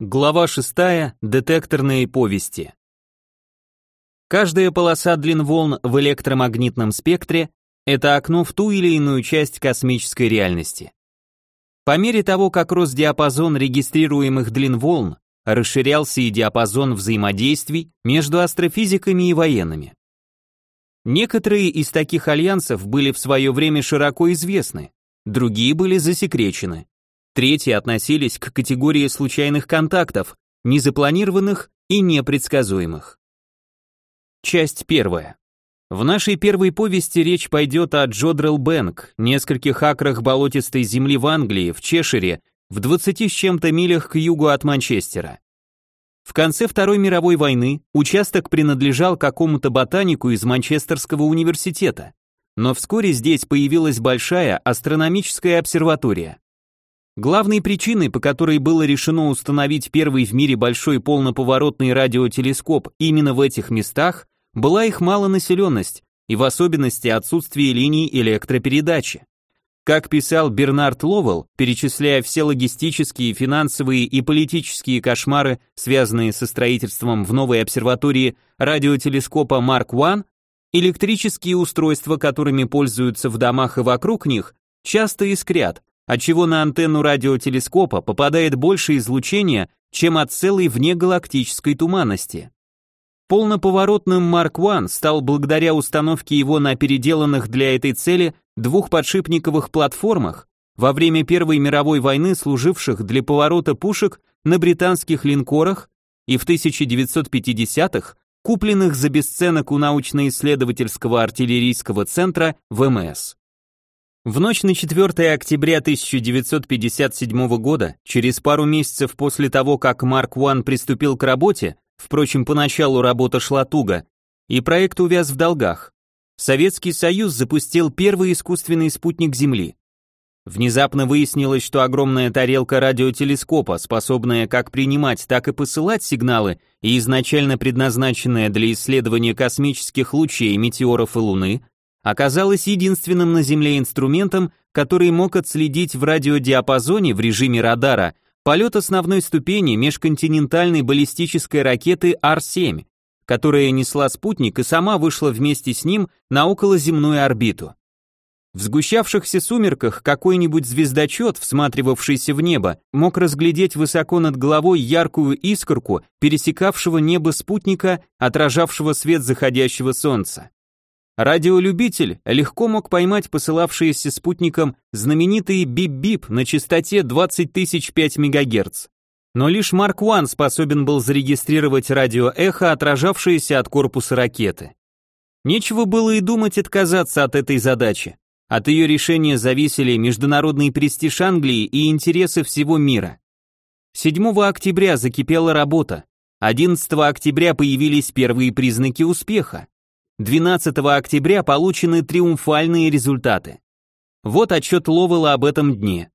Глава 6. Детекторные повести. Каждая полоса длин волн в электромагнитном спектре – это окно в ту или иную часть космической реальности. По мере того, как рос диапазон регистрируемых длин волн, расширялся и диапазон взаимодействий между астрофизиками и военными. Некоторые из таких альянсов были в свое время широко известны, другие были засекречены. Третьи относились к категории случайных контактов, незапланированных и непредсказуемых. Часть первая. В нашей первой повести речь пойдет о Джодрел Бэнк, нескольких акрах болотистой земли в Англии, в Чешире, в 20 с чем-то милях к югу от Манчестера. В конце Второй мировой войны участок принадлежал какому-то ботанику из Манчестерского университета, но вскоре здесь появилась большая астрономическая обсерватория. Главной причиной, по которой было решено установить первый в мире большой полноповоротный радиотелескоп именно в этих местах, была их малонаселенность и в особенности отсутствие линий электропередачи. Как писал Бернард Ловелл, перечисляя все логистические, финансовые и политические кошмары, связанные со строительством в новой обсерватории радиотелескопа Марк I, электрические устройства, которыми пользуются в домах и вокруг них, часто искрят, отчего на антенну радиотелескопа попадает больше излучения, чем от целой внегалактической туманности. Полноповоротным Марк I стал благодаря установке его на переделанных для этой цели двух подшипниковых платформах во время Первой мировой войны, служивших для поворота пушек на британских линкорах и в 1950-х купленных за бесценок у научно-исследовательского артиллерийского центра ВМС. В ночь на 4 октября 1957 года, через пару месяцев после того, как Марк Уан приступил к работе, впрочем, поначалу работа шла туго, и проект увяз в долгах, Советский Союз запустил первый искусственный спутник Земли. Внезапно выяснилось, что огромная тарелка радиотелескопа, способная как принимать, так и посылать сигналы и изначально предназначенная для исследования космических лучей, метеоров и Луны, оказалась единственным на Земле инструментом, который мог отследить в радиодиапазоне в режиме радара полет основной ступени межконтинентальной баллистической ракеты Ар-7, которая несла спутник и сама вышла вместе с ним на околоземную орбиту. В сгущавшихся сумерках какой-нибудь звездочет, всматривавшийся в небо, мог разглядеть высоко над головой яркую искорку пересекавшего небо спутника, отражавшего свет заходящего солнца. Радиолюбитель легко мог поймать посылавшиеся спутником знаменитые бип-бип на частоте 20 тысяч 5 МГц. Но лишь Марк I способен был зарегистрировать радиоэхо, отражавшееся от корпуса ракеты. Нечего было и думать отказаться от этой задачи. От ее решения зависели международный престиж Англии и интересы всего мира. 7 октября закипела работа. 11 октября появились первые признаки успеха. 12 октября получены триумфальные результаты. Вот отчет Ловела об этом дне.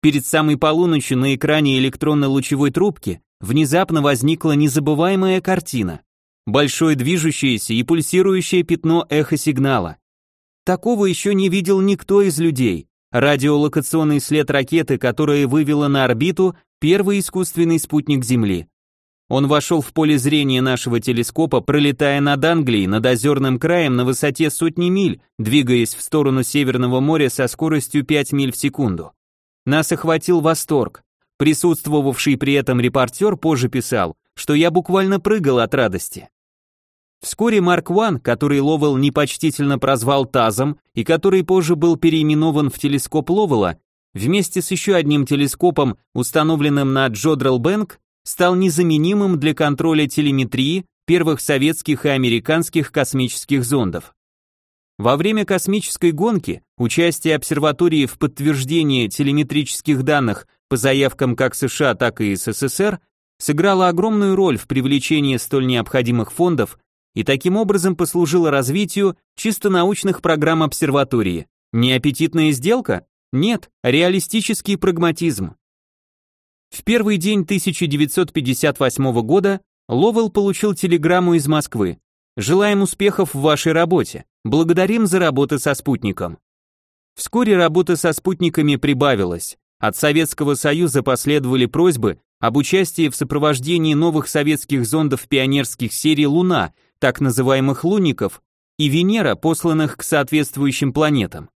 Перед самой полуночью на экране электронно-лучевой трубки внезапно возникла незабываемая картина. Большое движущееся и пульсирующее пятно эхосигнала. Такого еще не видел никто из людей. Радиолокационный след ракеты, которая вывела на орбиту первый искусственный спутник Земли. Он вошел в поле зрения нашего телескопа, пролетая над Англией, над озерным краем на высоте сотни миль, двигаясь в сторону Северного моря со скоростью 5 миль в секунду. Нас охватил восторг. Присутствовавший при этом репортер позже писал, что я буквально прыгал от радости. Вскоре Марк Ван, который Ловел непочтительно прозвал Тазом и который позже был переименован в телескоп Ловела, вместе с еще одним телескопом, установленным на Джодрел Бэнк, стал незаменимым для контроля телеметрии первых советских и американских космических зондов. Во время космической гонки участие обсерватории в подтверждении телеметрических данных по заявкам как США, так и СССР сыграло огромную роль в привлечении столь необходимых фондов и таким образом послужило развитию чисто научных программ обсерватории. Не аппетитная сделка? Нет, реалистический прагматизм. В первый день 1958 года Ловел получил телеграмму из Москвы. «Желаем успехов в вашей работе. Благодарим за работу со спутником». Вскоре работа со спутниками прибавилась. от Советского Союза последовали просьбы об участии в сопровождении новых советских зондов пионерских серий «Луна», так называемых лунников, и Венера, посланных к соответствующим планетам.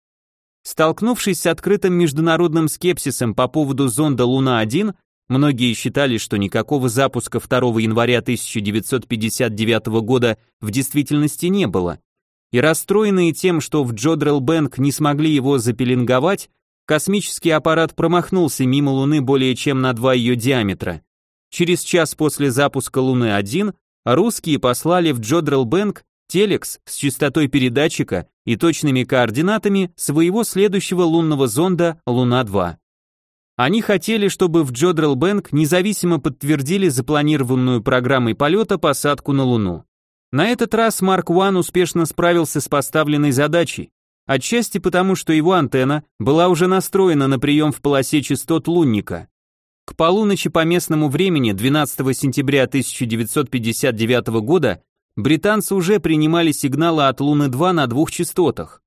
Столкнувшись с открытым международным скепсисом по поводу зонда Луна-1, многие считали, что никакого запуска 2 января 1959 года в действительности не было, и расстроенные тем, что в Джодрелл-Бэнк не смогли его запеленговать, космический аппарат промахнулся мимо Луны более чем на два ее диаметра. Через час после запуска Луны-1 русские послали в Джодрелл-Бэнк телекс с частотой передатчика и точными координатами своего следующего лунного зонда Луна-2. Они хотели, чтобы в Джодрелл-Бэнк независимо подтвердили запланированную программой полета посадку на Луну. На этот раз Марк Уан успешно справился с поставленной задачей, отчасти потому, что его антенна была уже настроена на прием в полосе частот лунника. К полуночи по местному времени 12 сентября 1959 года британцы уже принимали сигналы от Луны-2 на двух частотах.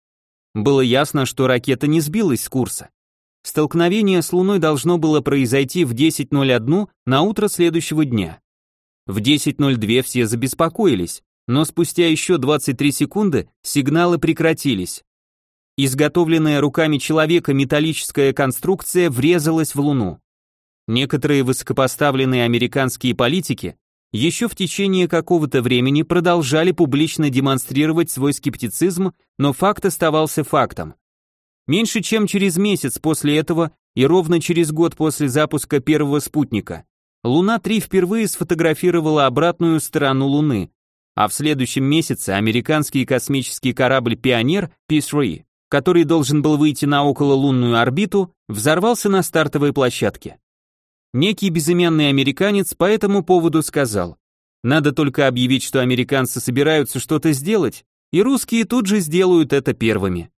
Было ясно, что ракета не сбилась с курса. Столкновение с Луной должно было произойти в 10.01 на утро следующего дня. В 10.02 все забеспокоились, но спустя еще 23 секунды сигналы прекратились. Изготовленная руками человека металлическая конструкция врезалась в Луну. Некоторые высокопоставленные американские политики еще в течение какого-то времени продолжали публично демонстрировать свой скептицизм, но факт оставался фактом. Меньше чем через месяц после этого и ровно через год после запуска первого спутника Луна-3 впервые сфотографировала обратную сторону Луны, а в следующем месяце американский космический корабль «Пионер» Peace который должен был выйти на окололунную орбиту, взорвался на стартовой площадке. Некий безымянный американец по этому поводу сказал, надо только объявить, что американцы собираются что-то сделать, и русские тут же сделают это первыми.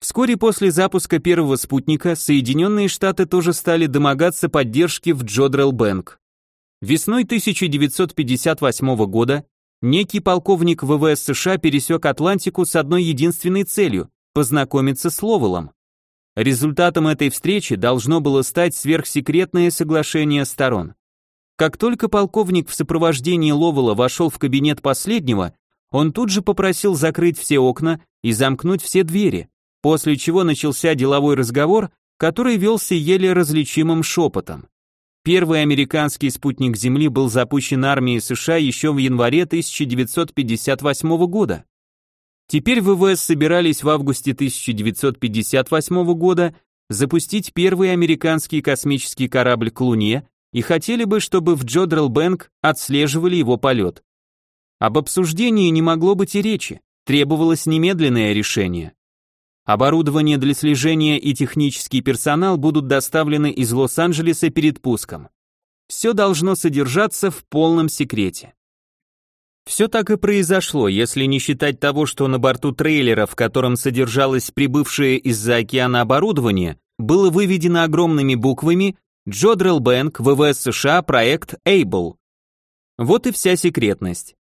Вскоре после запуска первого спутника Соединенные Штаты тоже стали домогаться поддержки в Джодрелл-Бэнк. Весной 1958 года некий полковник ВВС США пересек Атлантику с одной единственной целью – познакомиться с Ловелом. Результатом этой встречи должно было стать сверхсекретное соглашение сторон. Как только полковник в сопровождении Ловела вошел в кабинет последнего, он тут же попросил закрыть все окна и замкнуть все двери, после чего начался деловой разговор, который велся еле различимым шепотом. Первый американский спутник Земли был запущен армией США еще в январе 1958 года. Теперь ВВС собирались в августе 1958 года запустить первый американский космический корабль к Луне и хотели бы, чтобы в Джодрелл-Бэнк отслеживали его полет. Об обсуждении не могло быть и речи, требовалось немедленное решение. Оборудование для слежения и технический персонал будут доставлены из Лос-Анджелеса перед пуском. Все должно содержаться в полном секрете. Все так и произошло, если не считать того, что на борту трейлера, в котором содержалось прибывшее из-за океана оборудование, было выведено огромными буквами Джодрелл Бэнк, ВВС США, проект Able. Вот и вся секретность.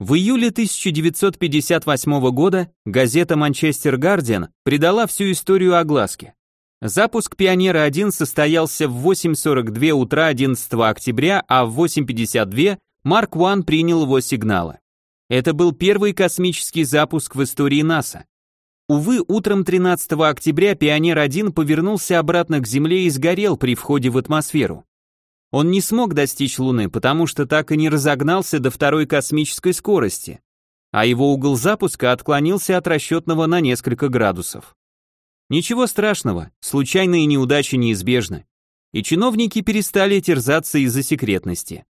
В июле 1958 года газета Манчестер Гардиан придала всю историю огласке. Запуск Пионера-1 состоялся в 8.42 утра 11 октября, а в 8.52 Марк Уан принял его сигналы. Это был первый космический запуск в истории НАСА. Увы, утром 13 октября Пионер-1 повернулся обратно к Земле и сгорел при входе в атмосферу. Он не смог достичь Луны, потому что так и не разогнался до второй космической скорости, а его угол запуска отклонился от расчетного на несколько градусов. Ничего страшного, случайные неудачи неизбежны, и чиновники перестали терзаться из-за секретности.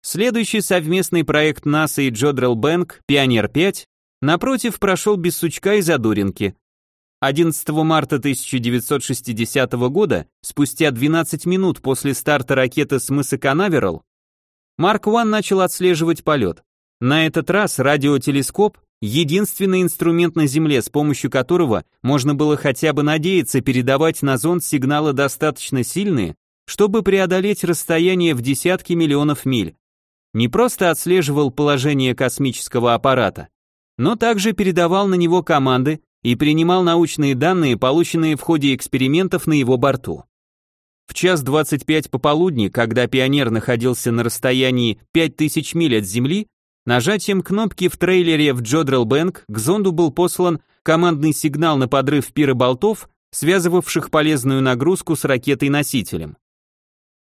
Следующий совместный проект НАСА и Джодрелл Бэнк, Пионер-5, напротив, прошел без сучка и задоринки. 11 марта 1960 года, спустя 12 минут после старта ракеты с мыса Канаверал, Марк Ван начал отслеживать полет. На этот раз радиотелескоп — единственный инструмент на Земле, с помощью которого можно было хотя бы надеяться передавать на зонд сигналы достаточно сильные, чтобы преодолеть расстояние в десятки миллионов миль не просто отслеживал положение космического аппарата, но также передавал на него команды и принимал научные данные, полученные в ходе экспериментов на его борту. В час 25 пополудни, когда пионер находился на расстоянии 5000 миль от Земли, нажатием кнопки в трейлере в Джодрелбэнк к зонду был послан командный сигнал на подрыв пироболтов, связывавших полезную нагрузку с ракетой-носителем.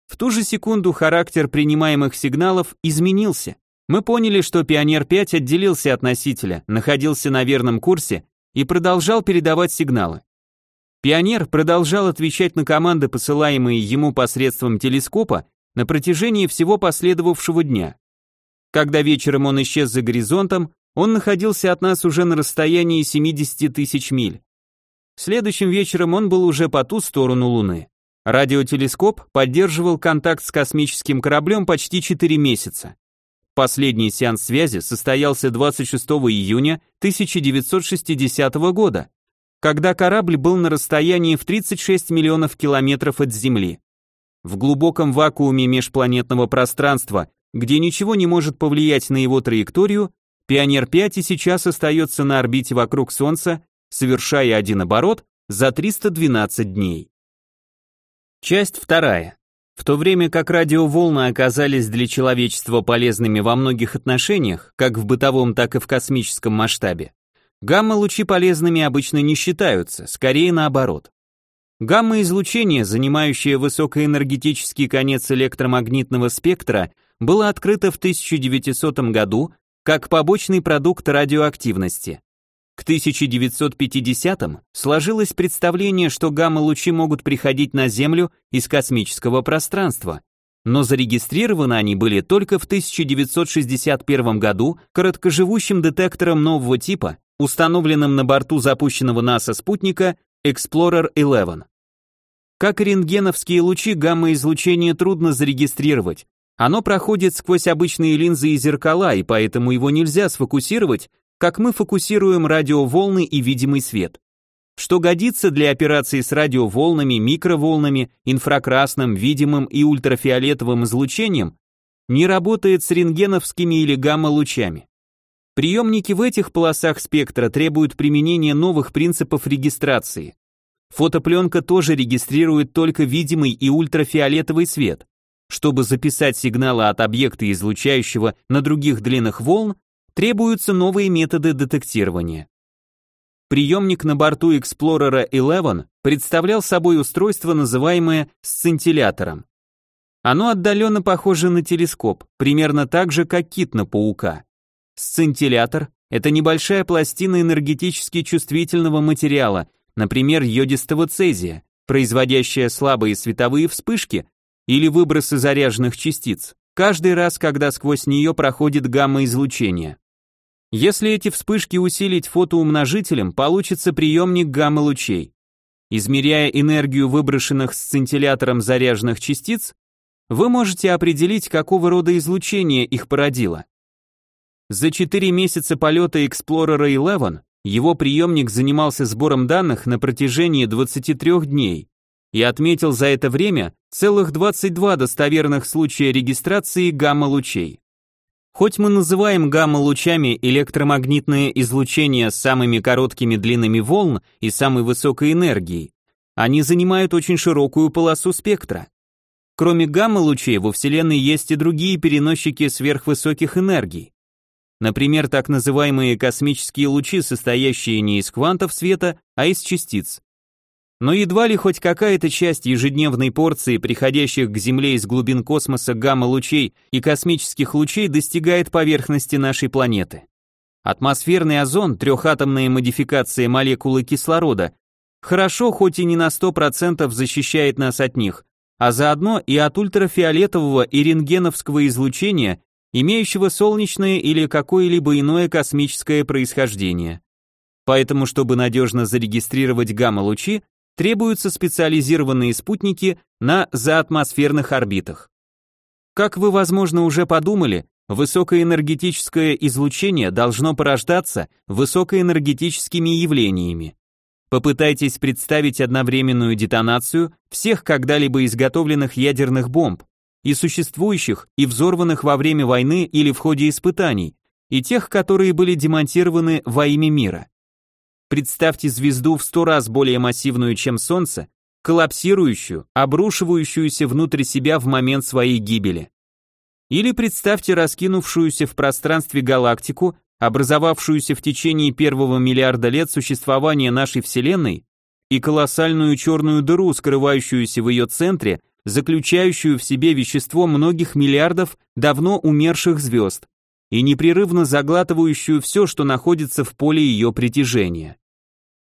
В ту же секунду характер принимаемых сигналов изменился. Мы поняли, что Пионер-5 отделился от носителя, находился на верном курсе и продолжал передавать сигналы. Пионер продолжал отвечать на команды, посылаемые ему посредством телескопа, на протяжении всего последовавшего дня. Когда вечером он исчез за горизонтом, он находился от нас уже на расстоянии 70 тысяч миль. Следующим вечером он был уже по ту сторону Луны. Радиотелескоп поддерживал контакт с космическим кораблем почти 4 месяца. Последний сеанс связи состоялся 26 июня 1960 года, когда корабль был на расстоянии в 36 миллионов километров от Земли. В глубоком вакууме межпланетного пространства, где ничего не может повлиять на его траекторию, Пионер-5 и сейчас остается на орбите вокруг Солнца, совершая один оборот за 312 дней. Часть вторая. В то время как радиоволны оказались для человечества полезными во многих отношениях, как в бытовом, так и в космическом масштабе, гамма-лучи полезными обычно не считаются, скорее наоборот. Гамма-излучение, занимающее высокоэнергетический конец электромагнитного спектра, было открыто в 1900 году как побочный продукт радиоактивности. К 1950-м сложилось представление, что гамма-лучи могут приходить на Землю из космического пространства, но зарегистрированы они были только в 1961 году короткоживущим детектором нового типа, установленным на борту запущенного НАСА спутника Explorer-11. Как и рентгеновские лучи, гамма-излучение трудно зарегистрировать. Оно проходит сквозь обычные линзы и зеркала, и поэтому его нельзя сфокусировать как мы фокусируем радиоволны и видимый свет. Что годится для операций с радиоволнами, микроволнами, инфракрасным, видимым и ультрафиолетовым излучением, не работает с рентгеновскими или гамма-лучами. Приемники в этих полосах спектра требуют применения новых принципов регистрации. Фотопленка тоже регистрирует только видимый и ультрафиолетовый свет. Чтобы записать сигналы от объекта излучающего на других длинных волн, требуются новые методы детектирования. Приемник на борту Explorer 11 представлял собой устройство, называемое сцинтиллятором. Оно отдаленно похоже на телескоп, примерно так же, как кит на паука. Сцинтиллятор – это небольшая пластина энергетически чувствительного материала, например, йодистого цезия, производящая слабые световые вспышки или выбросы заряженных частиц, каждый раз, когда сквозь нее проходит гамма-излучение. Если эти вспышки усилить фотоумножителем, получится приемник гамма-лучей. Измеряя энергию выброшенных сцинтиллятором заряженных частиц, вы можете определить, какого рода излучение их породило. За 4 месяца полета Explorer 11 его приемник занимался сбором данных на протяжении 23 дней и отметил за это время целых 22 достоверных случая регистрации гамма-лучей. Хоть мы называем гамма-лучами электромагнитное излучение с самыми короткими длинами волн и самой высокой энергией, они занимают очень широкую полосу спектра. Кроме гамма-лучей во Вселенной есть и другие переносчики сверхвысоких энергий. Например, так называемые космические лучи, состоящие не из квантов света, а из частиц. Но едва ли хоть какая-то часть ежедневной порции приходящих к Земле из глубин космоса гамма-лучей и космических лучей достигает поверхности нашей планеты. Атмосферный озон, трехатомная модификация молекулы кислорода, хорошо, хоть и не на 100% защищает нас от них, а заодно и от ультрафиолетового и рентгеновского излучения, имеющего солнечное или какое-либо иное космическое происхождение. Поэтому, чтобы надежно зарегистрировать гамма-лучи, требуются специализированные спутники на заатмосферных орбитах. Как вы, возможно, уже подумали, высокоэнергетическое излучение должно порождаться высокоэнергетическими явлениями. Попытайтесь представить одновременную детонацию всех когда-либо изготовленных ядерных бомб, и существующих, и взорванных во время войны или в ходе испытаний, и тех, которые были демонтированы во имя мира. Представьте звезду в сто раз более массивную, чем Солнце, коллапсирующую, обрушивающуюся внутрь себя в момент своей гибели. Или представьте раскинувшуюся в пространстве галактику, образовавшуюся в течение первого миллиарда лет существования нашей Вселенной, и колоссальную черную дыру, скрывающуюся в ее центре, заключающую в себе вещество многих миллиардов давно умерших звезд, и непрерывно заглатывающую все, что находится в поле ее притяжения.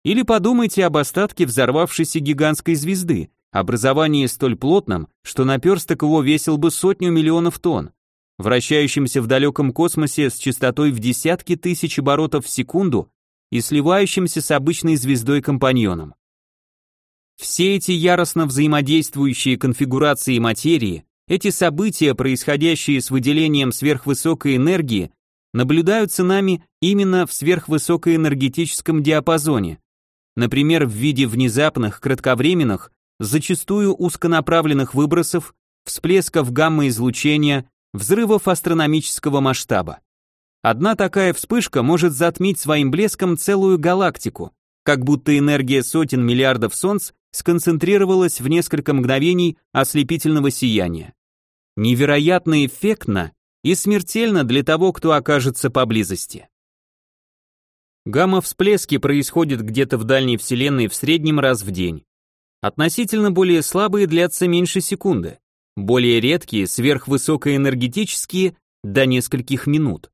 Или подумайте об остатке взорвавшейся гигантской звезды, образовании столь плотном, что наперсток его весил бы сотню миллионов тонн, вращающимся в далеком космосе с частотой в десятки тысяч оборотов в секунду и сливающимся с обычной звездой-компаньоном. Все эти яростно взаимодействующие конфигурации материи, эти события, происходящие с выделением сверхвысокой энергии, наблюдаются нами именно в сверхвысокоэнергетическом диапазоне, например, в виде внезапных, кратковременных, зачастую узконаправленных выбросов, всплесков гамма-излучения, взрывов астрономического масштаба. Одна такая вспышка может затмить своим блеском целую галактику, как будто энергия сотен миллиардов солнц сконцентрировалась в несколько мгновений ослепительного сияния. Невероятно эффектно и смертельно для того, кто окажется поблизости. Гамма-всплески происходят где-то в дальней Вселенной в среднем раз в день. Относительно более слабые длятся меньше секунды, более редкие, сверхвысокоэнергетические – до нескольких минут.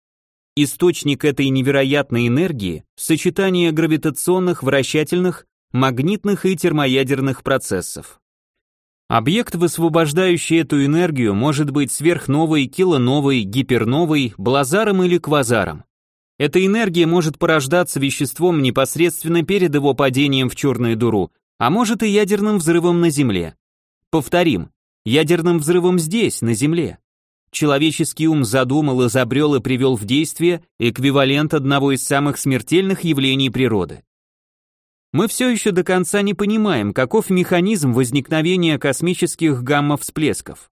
Источник этой невероятной энергии – сочетание гравитационных, вращательных, магнитных и термоядерных процессов. Объект, высвобождающий эту энергию, может быть сверхновой, килоновой, гиперновой, блазаром или квазаром. Эта энергия может порождаться веществом непосредственно перед его падением в черную дыру, а может и ядерным взрывом на Земле. Повторим, ядерным взрывом здесь, на Земле. Человеческий ум задумал, изобрел и привел в действие эквивалент одного из самых смертельных явлений природы. Мы все еще до конца не понимаем, каков механизм возникновения космических гамма-всплесков.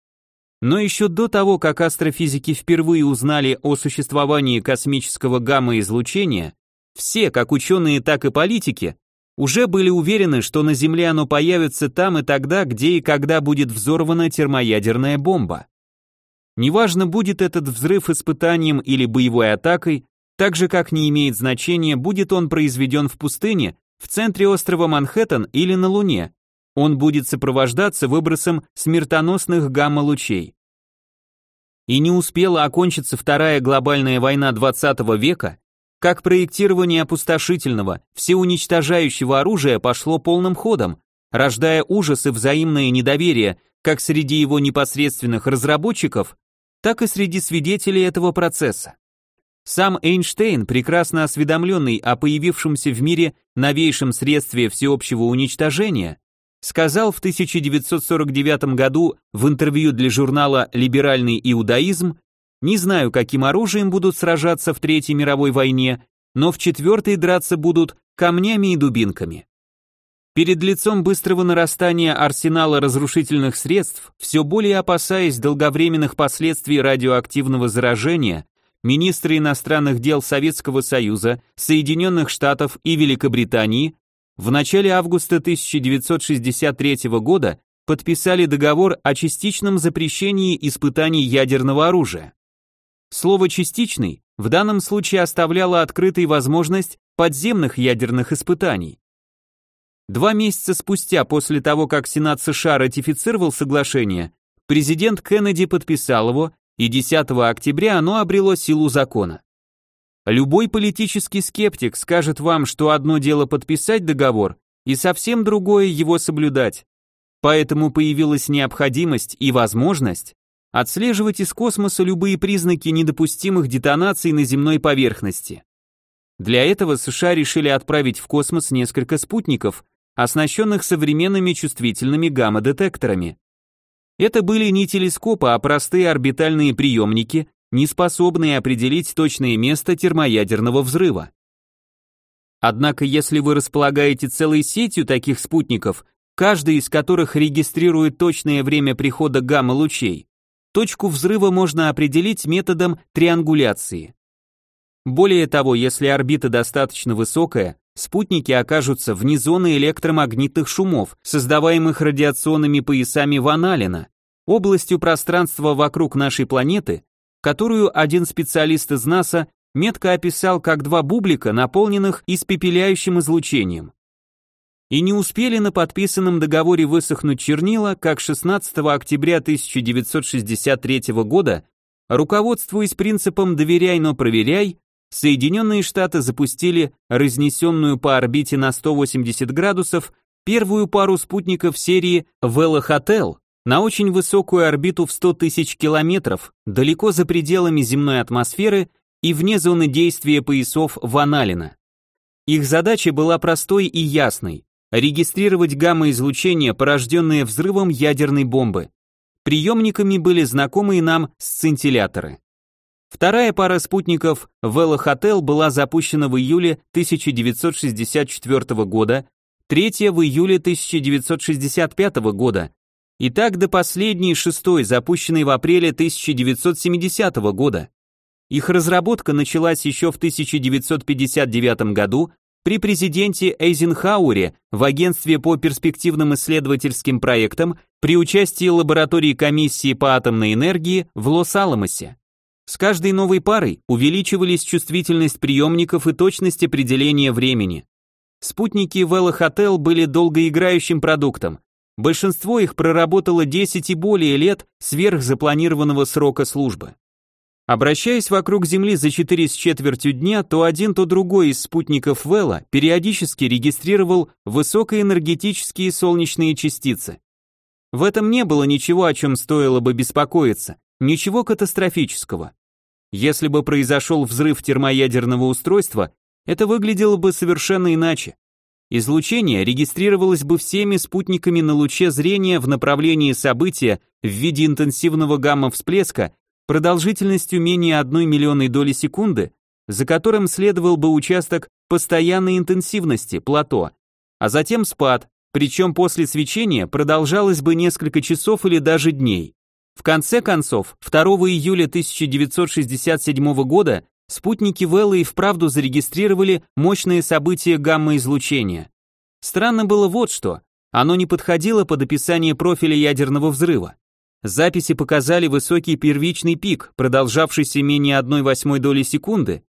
Но еще до того, как астрофизики впервые узнали о существовании космического гамма-излучения, все, как ученые, так и политики, уже были уверены, что на Земле оно появится там и тогда, где и когда будет взорвана термоядерная бомба. Неважно, будет этот взрыв испытанием или боевой атакой, так же как не имеет значения, будет он произведен в пустыне, в центре острова Манхэттен или на Луне, он будет сопровождаться выбросом смертоносных гамма-лучей. И не успела окончиться Вторая глобальная война 20 века, как проектирование опустошительного, всеуничтожающего оружия пошло полным ходом, рождая ужас и взаимное недоверие как среди его непосредственных разработчиков, так и среди свидетелей этого процесса. Сам Эйнштейн, прекрасно осведомленный о появившемся в мире новейшем средстве всеобщего уничтожения, сказал в 1949 году в интервью для журнала «Либеральный иудаизм», «Не знаю, каким оружием будут сражаться в Третьей мировой войне, но в четвертой драться будут камнями и дубинками». Перед лицом быстрого нарастания арсенала разрушительных средств, все более опасаясь долговременных последствий радиоактивного заражения, министры иностранных дел Советского Союза, Соединенных Штатов и Великобритании в начале августа 1963 года подписали договор о частичном запрещении испытаний ядерного оружия. Слово «частичный» в данном случае оставляло открытой возможность подземных ядерных испытаний. Два месяца спустя после того, как Сенат США ратифицировал соглашение, президент Кеннеди подписал его, и 10 октября оно обрело силу закона. Любой политический скептик скажет вам, что одно дело подписать договор, и совсем другое его соблюдать. Поэтому появилась необходимость и возможность отслеживать из космоса любые признаки недопустимых детонаций на земной поверхности. Для этого США решили отправить в космос несколько спутников, оснащенных современными чувствительными гамма-детекторами. Это были не телескопы, а простые орбитальные приемники, не способные определить точное место термоядерного взрыва. Однако, если вы располагаете целой сетью таких спутников, каждый из которых регистрирует точное время прихода гамма-лучей, точку взрыва можно определить методом триангуляции. Более того, если орбита достаточно высокая, спутники окажутся вне зоны электромагнитных шумов, создаваемых радиационными поясами Ван Аллена, областью пространства вокруг нашей планеты, которую один специалист из НАСА метко описал как два бублика, наполненных испепеляющим излучением. И не успели на подписанном договоре высохнуть чернила, как 16 октября 1963 года, руководствуясь принципом «доверяй, но проверяй», Соединенные Штаты запустили разнесенную по орбите на 180 градусов первую пару спутников серии Hotel на очень высокую орбиту в 100 тысяч километров, далеко за пределами земной атмосферы и вне зоны действия поясов Ван Аллена. Их задача была простой и ясной – регистрировать гамма-излучение, порожденное взрывом ядерной бомбы. Приемниками были знакомые нам сцинтилляторы. Вторая пара спутников Vela была запущена в июле 1964 года, третья в июле 1965 года, и так до последней шестой, запущенной в апреле 1970 года. Их разработка началась еще в 1959 году при президенте Эйзенхауэре в агентстве по перспективным исследовательским проектам при участии лаборатории комиссии по атомной энергии в Лос-Аламосе. С каждой новой парой увеличивались чувствительность приемников и точность определения времени. Спутники Vela Hotel были долгоиграющим продуктом. Большинство их проработало 10 и более лет сверх запланированного срока службы. Обращаясь вокруг Земли за 4 с четвертью дня, то один, то другой из спутников Вэлла периодически регистрировал высокоэнергетические солнечные частицы. В этом не было ничего, о чем стоило бы беспокоиться. Ничего катастрофического. Если бы произошел взрыв термоядерного устройства, это выглядело бы совершенно иначе. Излучение регистрировалось бы всеми спутниками на луче зрения в направлении события в виде интенсивного гамма-всплеска продолжительностью менее 1 миллионной доли секунды, за которым следовал бы участок постоянной интенсивности, плато, а затем спад, причем после свечения продолжалось бы несколько часов или даже дней. В конце концов, 2 июля 1967 года спутники Веллы и вправду зарегистрировали мощные события гамма-излучения. Странно было вот что, оно не подходило под описание профиля ядерного взрыва. Записи показали высокий первичный пик, продолжавшийся менее 1,8 доли секунды,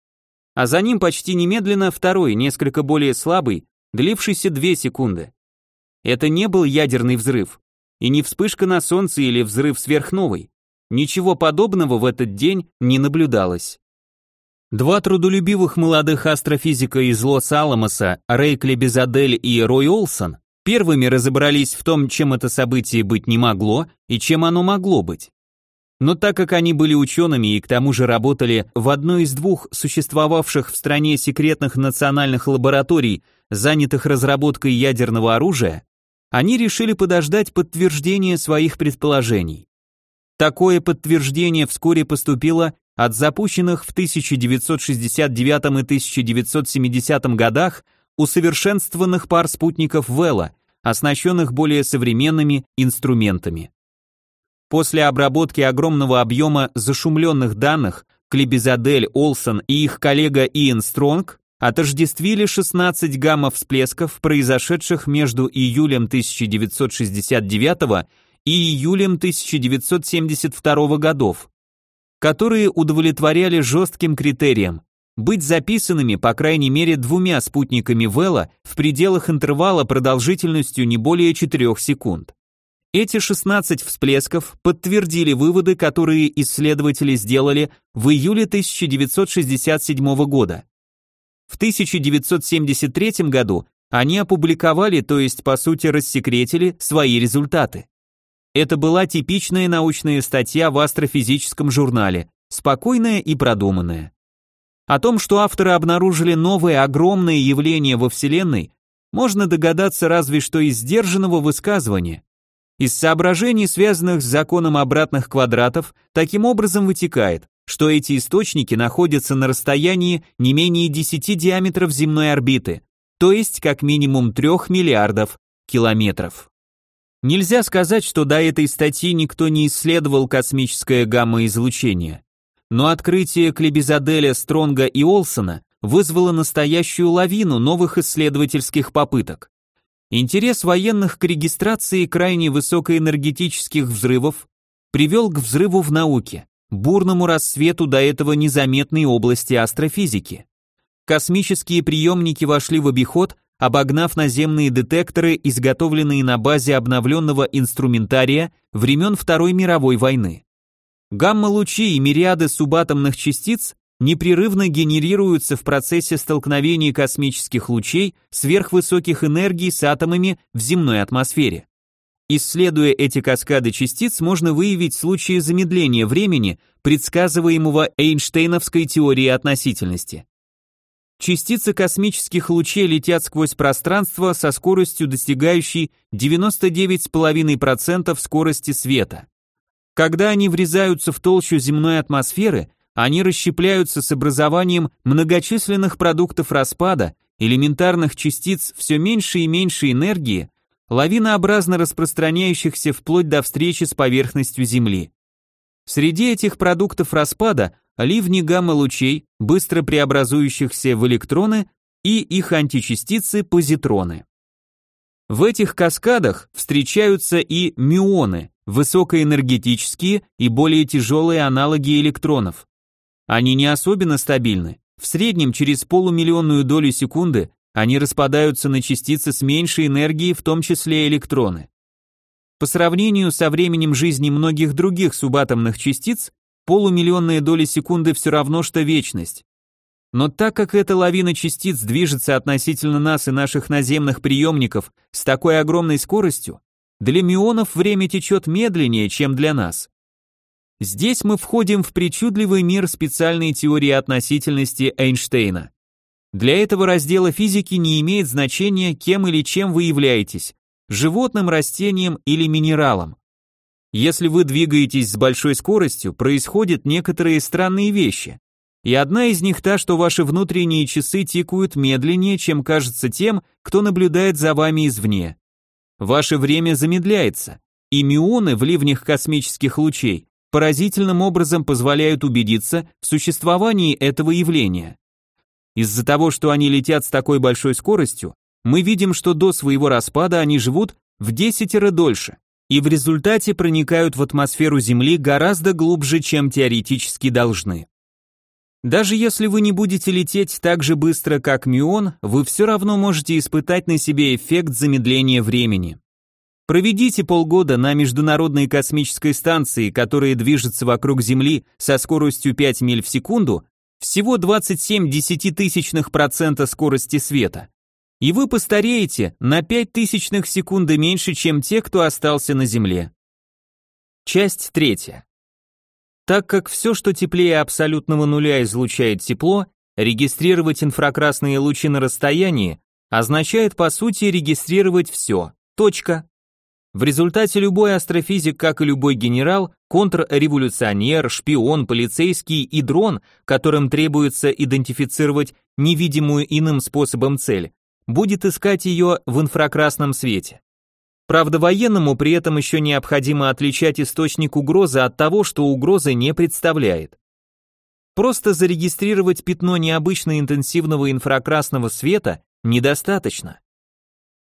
а за ним почти немедленно второй, несколько более слабый, длившийся 2 секунды. Это не был ядерный взрыв, и не вспышка на солнце или взрыв сверхновой. Ничего подобного в этот день не наблюдалось. Два трудолюбивых молодых астрофизика из Лос-Аламоса, Рэй Клебезадель и Рой Олсон, первыми разобрались в том, чем это событие быть не могло и чем оно могло быть. Но так как они были учеными и к тому же работали в одной из двух существовавших в стране секретных национальных лабораторий, занятых разработкой ядерного оружия, они решили подождать подтверждения своих предположений. Такое подтверждение вскоре поступило от запущенных в 1969 и 1970 годах усовершенствованных пар спутников Вэлла, оснащенных более современными инструментами. После обработки огромного объема зашумленных данных Клебезадель, Олсон и их коллега Иэн Стронг отождествили 16 гамма-всплесков, произошедших между июлем 1969 и июлем 1972 годов, которые удовлетворяли жестким критериям быть записанными по крайней мере двумя спутниками Вэлла в пределах интервала продолжительностью не более 4 секунд. Эти 16 всплесков подтвердили выводы, которые исследователи сделали в июле 1967 года. В 1973 году они опубликовали, то есть по сути рассекретили, свои результаты. Это была типичная научная статья в астрофизическом журнале, спокойная и продуманная. О том, что авторы обнаружили новое огромное явление во Вселенной, можно догадаться разве что из сдержанного высказывания. Из соображений, связанных с законом обратных квадратов, таким образом вытекает, что эти источники находятся на расстоянии не менее 10 диаметров земной орбиты, то есть как минимум 3 миллиардов километров. Нельзя сказать, что до этой статьи никто не исследовал космическое гамма-излучение. но открытие Клебезаделя, Стронга и Олсона вызвало настоящую лавину новых исследовательских попыток. Интерес военных к регистрации крайне высокоэнергетических взрывов привел к взрыву в науке, бурному рассвету до этого незаметной области астрофизики. Космические приемники вошли в обиход, обогнав наземные детекторы, изготовленные на базе обновленного инструментария времен Второй мировой войны. Гамма-лучи и мириады субатомных частиц непрерывно генерируются в процессе столкновения космических лучей сверхвысоких энергий с атомами в земной атмосфере. Исследуя эти каскады частиц, можно выявить случаи замедления времени, предсказываемого Эйнштейновской теорией относительности. Частицы космических лучей летят сквозь пространство со скоростью, достигающей 99,5% скорости света. Когда они врезаются в толщу земной атмосферы, они расщепляются с образованием многочисленных продуктов распада, элементарных частиц все меньше и меньше энергии, лавинообразно распространяющихся вплоть до встречи с поверхностью Земли. Среди этих продуктов распада ливни гамма-лучей, быстро преобразующихся в электроны, и их античастицы позитроны. В этих каскадах встречаются и мюоны, высокоэнергетические и более тяжелые аналоги электронов. Они не особенно стабильны. В среднем через полумиллионную долю секунды они распадаются на частицы с меньшей энергией, в том числе электроны. По сравнению со временем жизни многих других субатомных частиц, полумиллионная доля секунды все равно что вечность. Но так как эта лавина частиц движется относительно нас и наших наземных приемников с такой огромной скоростью, для мионов время течет медленнее, чем для нас. Здесь мы входим в причудливый мир специальной теории относительности Эйнштейна. Для этого раздела физики не имеет значения, кем или чем вы являетесь – животным, растением или минералом. Если вы двигаетесь с большой скоростью, происходят некоторые странные вещи. И одна из них та, что ваши внутренние часы тикают медленнее, чем кажется тем, кто наблюдает за вами извне. Ваше время замедляется, и мионы в ливнях космических лучей поразительным образом позволяют убедиться в существовании этого явления. Из-за того, что они летят с такой большой скоростью, мы видим, что до своего распада они живут в десятеро дольше и в результате проникают в атмосферу Земли гораздо глубже, чем теоретически должны. Даже если вы не будете лететь так же быстро, как мион, вы все равно можете испытать на себе эффект замедления времени. Проведите полгода на Международной космической станции, которая движется вокруг Земли со скоростью 5 миль в секунду, всего 27 десятитысячных процента скорости света. И вы постареете на 5 тысячных секунды меньше, чем те, кто остался на Земле. Часть третья. Так как все, что теплее абсолютного нуля излучает тепло, регистрировать инфракрасные лучи на расстоянии означает по сути регистрировать все. Точка. В результате любой астрофизик, как и любой генерал, контрреволюционер, шпион, полицейский и дрон, которым требуется идентифицировать невидимую иным способом цель, будет искать ее в инфракрасном свете. Правда, военному при этом еще необходимо отличать источник угрозы от того, что угрозы не представляет. Просто зарегистрировать пятно необычно интенсивного инфракрасного света недостаточно.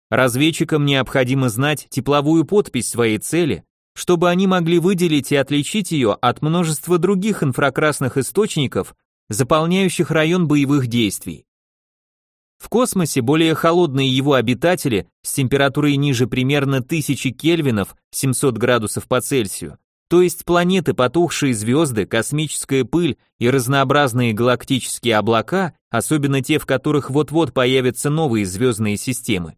Разведчикам необходимо знать тепловую подпись своей цели, чтобы они могли выделить и отличить ее от множества других инфракрасных источников, заполняющих район боевых действий. В космосе более холодные его обитатели с температурой ниже примерно 1000 кельвинов, 700 градусов по Цельсию, то есть планеты, потухшие звезды, космическая пыль и разнообразные галактические облака, особенно те, в которых вот-вот появятся новые звездные системы,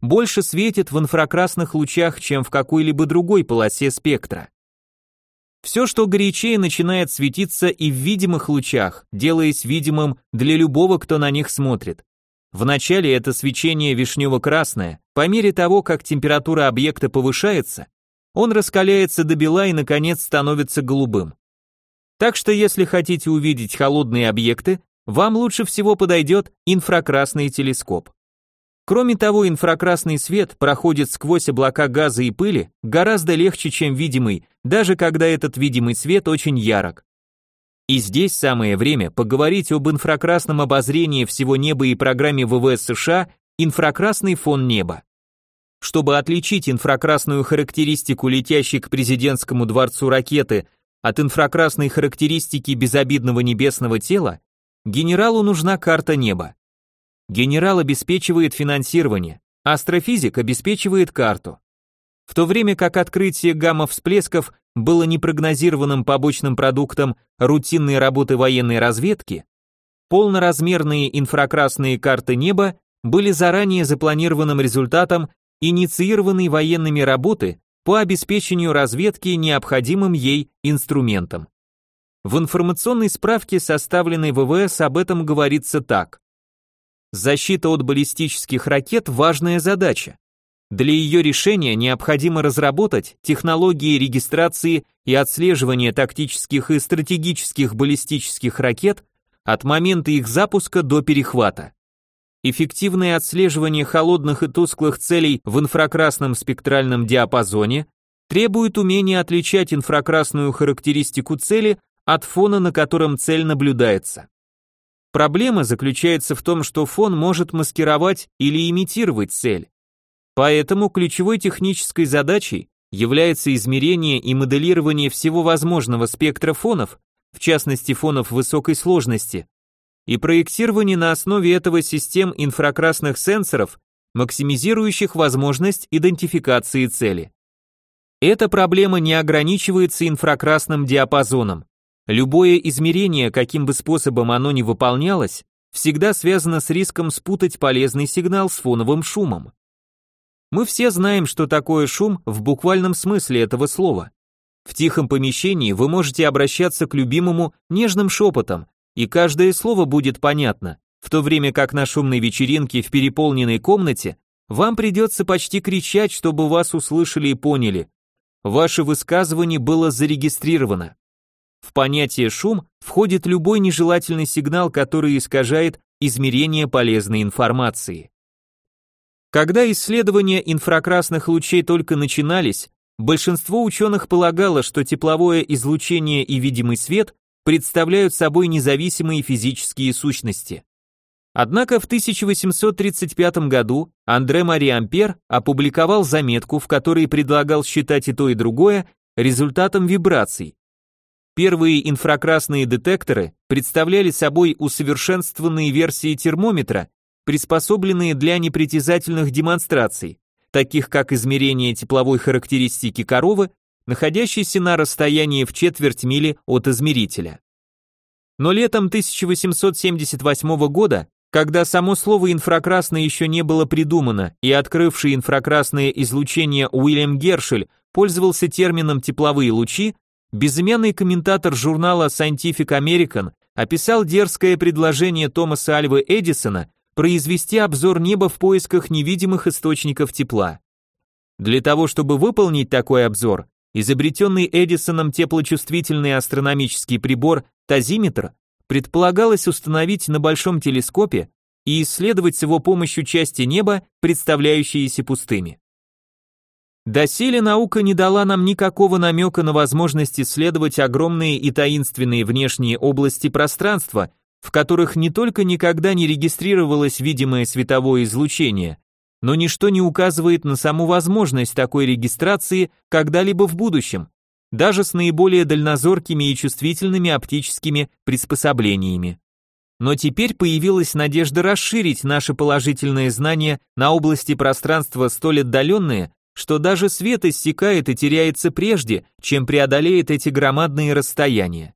больше светит в инфракрасных лучах, чем в какой-либо другой полосе спектра. Все, что горячее, начинает светиться и в видимых лучах, делаясь видимым для любого, кто на них смотрит. Вначале это свечение вишнево-красное, по мере того, как температура объекта повышается, он раскаляется до бела и, наконец, становится голубым. Так что если хотите увидеть холодные объекты, вам лучше всего подойдет инфракрасный телескоп. Кроме того, инфракрасный свет проходит сквозь облака газа и пыли гораздо легче, чем видимый, даже когда этот видимый свет очень ярок. И здесь самое время поговорить об инфракрасном обозрении всего неба и программе ВВС США «Инфракрасный фон неба». Чтобы отличить инфракрасную характеристику летящей к президентскому дворцу ракеты от инфракрасной характеристики безобидного небесного тела, генералу нужна карта неба. Генерал обеспечивает финансирование, астрофизик обеспечивает карту. В то время как открытие гамма-всплесков было непрогнозированным побочным продуктом рутинной работы военной разведки, полноразмерные инфракрасные карты неба были заранее запланированным результатом инициированной военными работы по обеспечению разведки необходимым ей инструментом. В информационной справке, составленной ВВС, об этом говорится так. Защита от баллистических ракет – важная задача. Для ее решения необходимо разработать технологии регистрации и отслеживания тактических и стратегических баллистических ракет от момента их запуска до перехвата. Эффективное отслеживание холодных и тусклых целей в инфракрасном спектральном диапазоне требует умения отличать инфракрасную характеристику цели от фона, на котором цель наблюдается. Проблема заключается в том, что фон может маскировать или имитировать цель. Поэтому ключевой технической задачей является измерение и моделирование всего возможного спектра фонов, в частности фонов высокой сложности, и проектирование на основе этого систем инфракрасных сенсоров, максимизирующих возможность идентификации цели. Эта проблема не ограничивается инфракрасным диапазоном. Любое измерение, каким бы способом оно ни выполнялось, всегда связано с риском спутать полезный сигнал с фоновым шумом. Мы все знаем, что такое шум в буквальном смысле этого слова. В тихом помещении вы можете обращаться к любимому нежным шепотом, и каждое слово будет понятно, в то время как на шумной вечеринке в переполненной комнате вам придется почти кричать, чтобы вас услышали и поняли. Ваше высказывание было зарегистрировано. В понятие шум входит любой нежелательный сигнал, который искажает измерение полезной информации. Когда исследования инфракрасных лучей только начинались, большинство ученых полагало, что тепловое излучение и видимый свет представляют собой независимые физические сущности. Однако в 1835 году Андре Мари Ампер опубликовал заметку, в которой предлагал считать и то, и другое результатом вибраций. Первые инфракрасные детекторы представляли собой усовершенствованные версии термометра, приспособленные для непритязательных демонстраций, таких как измерение тепловой характеристики коровы находящийся на расстоянии в четверть мили от измерителя. Но летом 1878 года, когда само слово инфракрасное еще не было придумано, и открывший инфракрасное излучение Уильям Гершель пользовался термином тепловые лучи, безымянный комментатор журнала Scientific American описал дерзкое предложение Томаса Альвы Эдисона произвести обзор неба в поисках невидимых источников тепла. Для того, чтобы выполнить такой обзор, Изобретенный Эдисоном теплочувствительный астрономический прибор тазиметр предполагалось установить на большом телескопе и исследовать с его помощью части неба, представляющиеся пустыми. Доселе наука не дала нам никакого намека на возможность исследовать огромные и таинственные внешние области пространства, в которых не только никогда не регистрировалось видимое световое излучение, но ничто не указывает на саму возможность такой регистрации когда-либо в будущем, даже с наиболее дальнозоркими и чувствительными оптическими приспособлениями. Но теперь появилась надежда расширить наши положительные знания на области пространства столь отдаленные, что даже свет иссякает и теряется прежде, чем преодолеет эти громадные расстояния.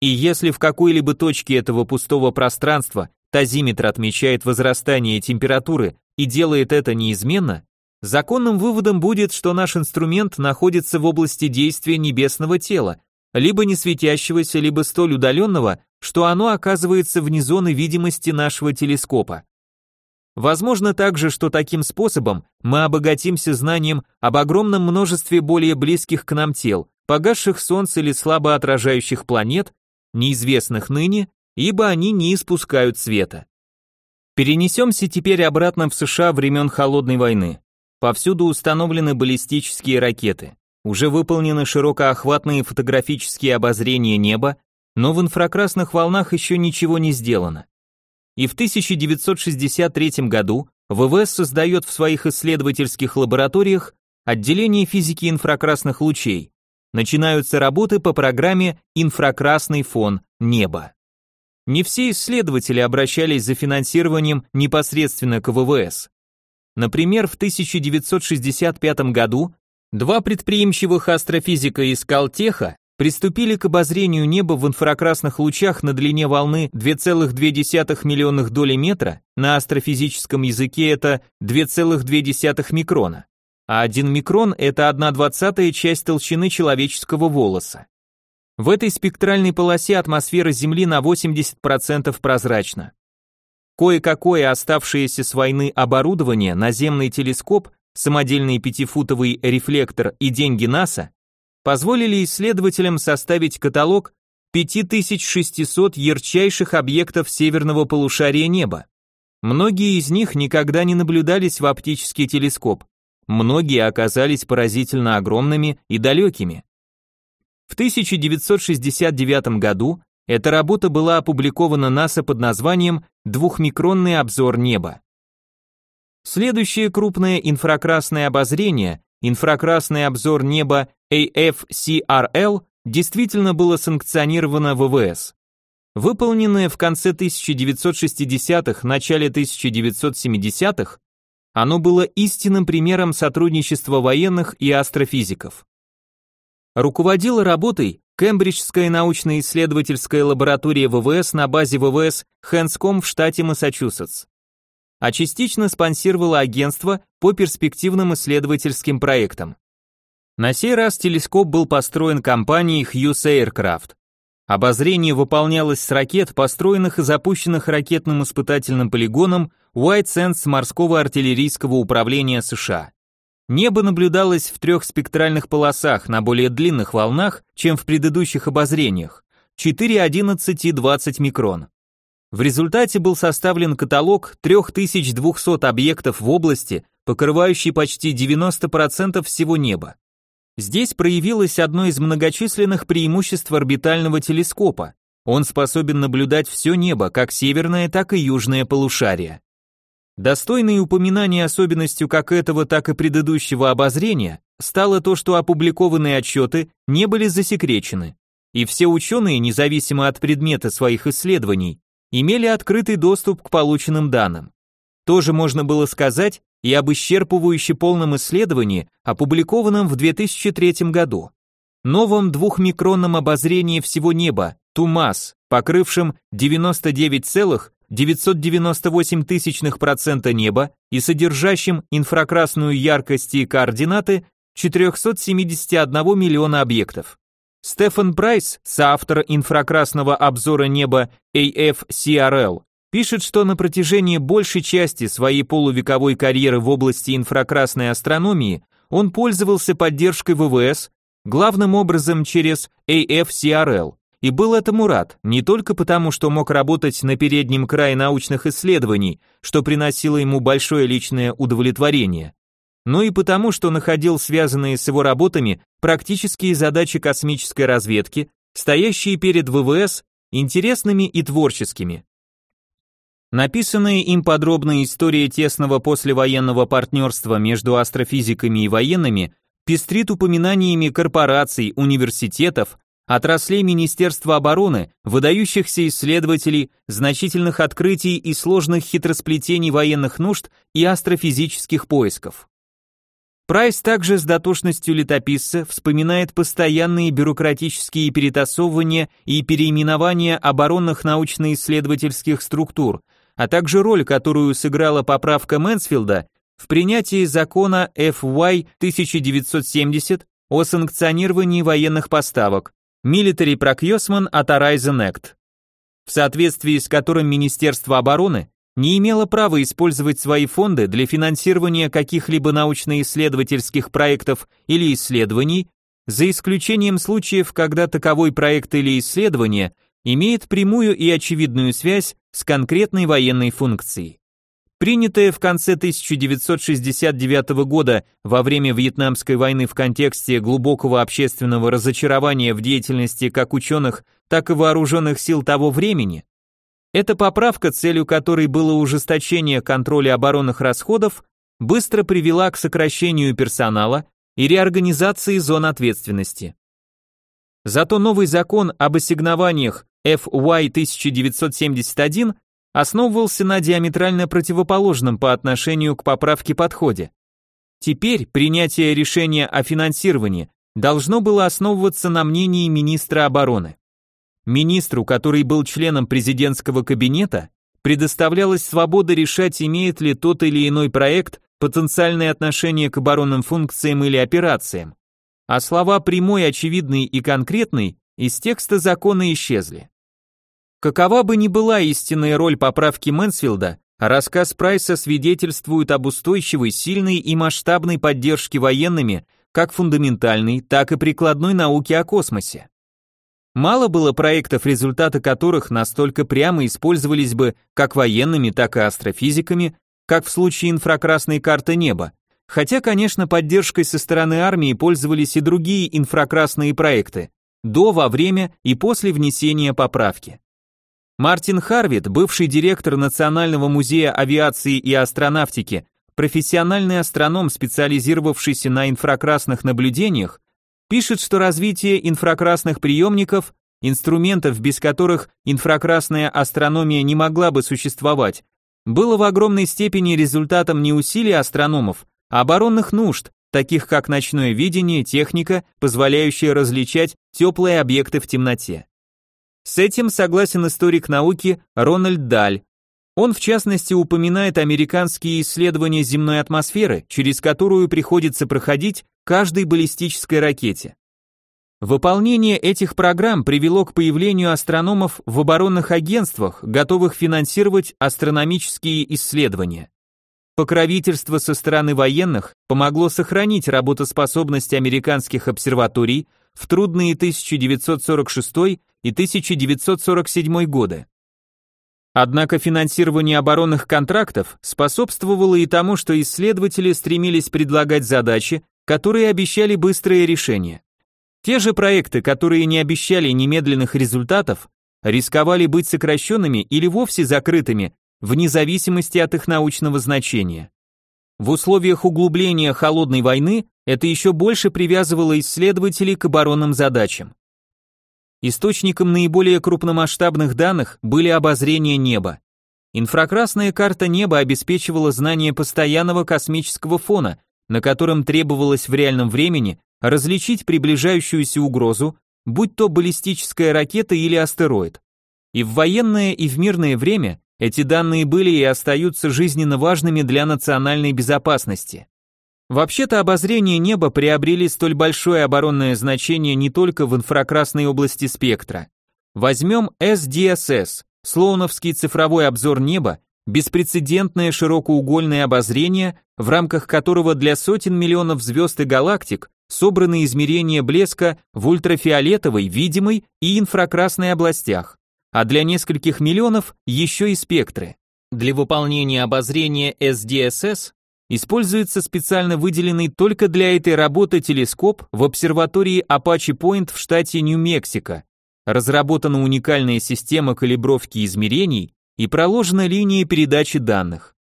И если в какой-либо точке этого пустого пространства тазиметр отмечает возрастание температуры и делает это неизменно, законным выводом будет, что наш инструмент находится в области действия небесного тела, либо не светящегося, либо столь удаленного, что оно оказывается вне зоны видимости нашего телескопа. Возможно также, что таким способом мы обогатимся знанием об огромном множестве более близких к нам тел, погасших Солнце или слабо отражающих планет, неизвестных ныне, ибо они не испускают света. Перенесемся теперь обратно в США времен Холодной войны. Повсюду установлены баллистические ракеты. Уже выполнены широкоохватные фотографические обозрения неба, но в инфракрасных волнах еще ничего не сделано. И в 1963 году ВВС создает в своих исследовательских лабораториях отделение физики инфракрасных лучей. Начинаются работы по программе «Инфракрасный фон неба». Не все исследователи обращались за финансированием непосредственно к ВВС. Например, в 1965 году два предприимчивых астрофизика из Калтеха приступили к обозрению неба в инфракрасных лучах на длине волны 2,2 миллионных долей метра, на астрофизическом языке это 2,2 микрона, а 1 микрон это 1 двадцатая часть толщины человеческого волоса. В этой спектральной полосе атмосфера Земли на 80% прозрачна. Кое-какое оставшееся с войны оборудование, наземный телескоп, самодельный пятифутовый рефлектор и деньги НАСА позволили исследователям составить каталог 5600 ярчайших объектов северного полушария неба. Многие из них никогда не наблюдались в оптический телескоп, многие оказались поразительно огромными и далекими. В 1969 году эта работа была опубликована НАСА под названием «Двухмикронный обзор неба». Следующее крупное инфракрасное обозрение, инфракрасный обзор неба AFCRL, действительно было санкционировано ВВС. Выполненное в конце 1960-х, начале 1970-х, оно было истинным примером сотрудничества военных и астрофизиков. Руководила работой Кембриджская научно-исследовательская лаборатория ВВС на базе ВВС Хэнском в штате Массачусетс. А частично спонсировало агентство по перспективным исследовательским проектам. На сей раз телескоп был построен компанией Hughes Aircraft. Обозрение выполнялось с ракет, построенных и запущенных ракетным испытательным полигоном White Sands морского артиллерийского управления США. Небо наблюдалось в трех спектральных полосах на более длинных волнах, чем в предыдущих обозрениях 4, 11 и 20 микрон. В результате был составлен каталог 3200 объектов в области, покрывающий почти 90% всего неба. Здесь проявилось одно из многочисленных преимуществ орбитального телескопа. Он способен наблюдать все небо, как северное, так и южное полушария. Достойной упоминания особенностью как этого, так и предыдущего обозрения стало то, что опубликованные отчеты не были засекречены, и все ученые, независимо от предмета своих исследований, имели открытый доступ к полученным данным. Тоже можно было сказать и об исчерпывающе полном исследовании, опубликованном в 2003 году. Новом двухмикронном обозрении всего неба, ТУМАС, покрывшем 99, 998 тысячных процента неба и содержащим инфракрасную яркость и координаты 471 миллиона объектов. Стефан Прайс, соавтор инфракрасного обзора неба AFCRL, пишет, что на протяжении большей части своей полувековой карьеры в области инфракрасной астрономии он пользовался поддержкой ВВС, главным образом через AFCRL, и был этому рад, не только потому, что мог работать на переднем крае научных исследований, что приносило ему большое личное удовлетворение, но и потому, что находил связанные с его работами практические задачи космической разведки, стоящие перед ВВС, интересными и творческими. Написанная им подробная история тесного послевоенного партнерства между астрофизиками и военными пестрит упоминаниями корпораций, университетов, отраслей Министерства обороны, выдающихся исследователей, значительных открытий и сложных хитросплетений военных нужд и астрофизических поисков. Прайс также с дотошностью летописца вспоминает постоянные бюрократические перетасовывания и переименования оборонных научно-исследовательских структур, а также роль, которую сыграла поправка Мэнсфилда в принятии закона FY 1970 о санкционировании военных поставок, Military Procurement Authorization Act, в соответствии с которым Министерство обороны не имело права использовать свои фонды для финансирования каких-либо научно-исследовательских проектов или исследований, за исключением случаев, когда таковой проект или исследование имеет прямую и очевидную связь с конкретной военной функцией. принятое в конце 1969 года во время Вьетнамской войны в контексте глубокого общественного разочарования в деятельности как ученых, так и вооруженных сил того времени, эта поправка, целью которой было ужесточение контроля оборонных расходов, быстро привела к сокращению персонала и реорганизации зон ответственности. Зато новый закон об ассигнованиях FY 1971 основывался на диаметрально противоположном по отношению к поправке подходе. Теперь принятие решения о финансировании должно было основываться на мнении министра обороны. Министру, который был членом президентского кабинета, предоставлялась свобода решать, имеет ли тот или иной проект потенциальное отношение к оборонным функциям или операциям. А слова прямой, очевидный и конкретный из текста закона исчезли. Какова бы ни была истинная роль поправки Мэнсфилда, рассказ Прайса свидетельствует об устойчивой, сильной и масштабной поддержке военными как фундаментальной, так и прикладной науки о космосе. Мало было проектов, результаты которых настолько прямо использовались бы как военными, так и астрофизиками, как в случае инфракрасной карты неба, хотя, конечно, поддержкой со стороны армии пользовались и другие инфракрасные проекты, до, во время и после внесения поправки. Мартин Харвит, бывший директор Национального музея авиации и астронавтики, профессиональный астроном, специализировавшийся на инфракрасных наблюдениях, пишет, что развитие инфракрасных приемников, инструментов, без которых инфракрасная астрономия не могла бы существовать, было в огромной степени результатом не усилий астрономов, а оборонных нужд, таких как ночное видение, техника, позволяющая различать теплые объекты в темноте. С этим согласен историк науки Рональд Даль. Он в частности упоминает американские исследования земной атмосферы, через которую приходится проходить каждой баллистической ракете. Выполнение этих программ привело к появлению астрономов в оборонных агентствах, готовых финансировать астрономические исследования. Покровительство со стороны военных помогло сохранить работоспособность американских обсерваторий в трудные 1946 и 1947 годы. Однако финансирование оборонных контрактов способствовало и тому, что исследователи стремились предлагать задачи, которые обещали быстрые решения. Те же проекты, которые не обещали немедленных результатов, рисковали быть сокращенными или вовсе закрытыми, вне зависимости от их научного значения. В условиях углубления холодной войны это еще больше привязывало исследователей к оборонным задачам. Источником наиболее крупномасштабных данных были обозрения неба. Инфракрасная карта неба обеспечивала знание постоянного космического фона, на котором требовалось в реальном времени различить приближающуюся угрозу, будь то баллистическая ракета или астероид. И в военное, и в мирное время эти данные были и остаются жизненно важными для национальной безопасности. Вообще-то обозрение неба приобрели столь большое оборонное значение не только в инфракрасной области спектра. Возьмем SDSS, Слоуновский цифровой обзор неба, беспрецедентное широкоугольное обозрение, в рамках которого для сотен миллионов звезд и галактик собраны измерения блеска в ультрафиолетовой, видимой и инфракрасной областях, а для нескольких миллионов еще и спектры. Для выполнения обозрения SDSS используется специально выделенный только для этой работы телескоп в обсерватории Apache Point в штате Нью-Мексико. Разработана уникальная система калибровки измерений и проложена линия передачи данных.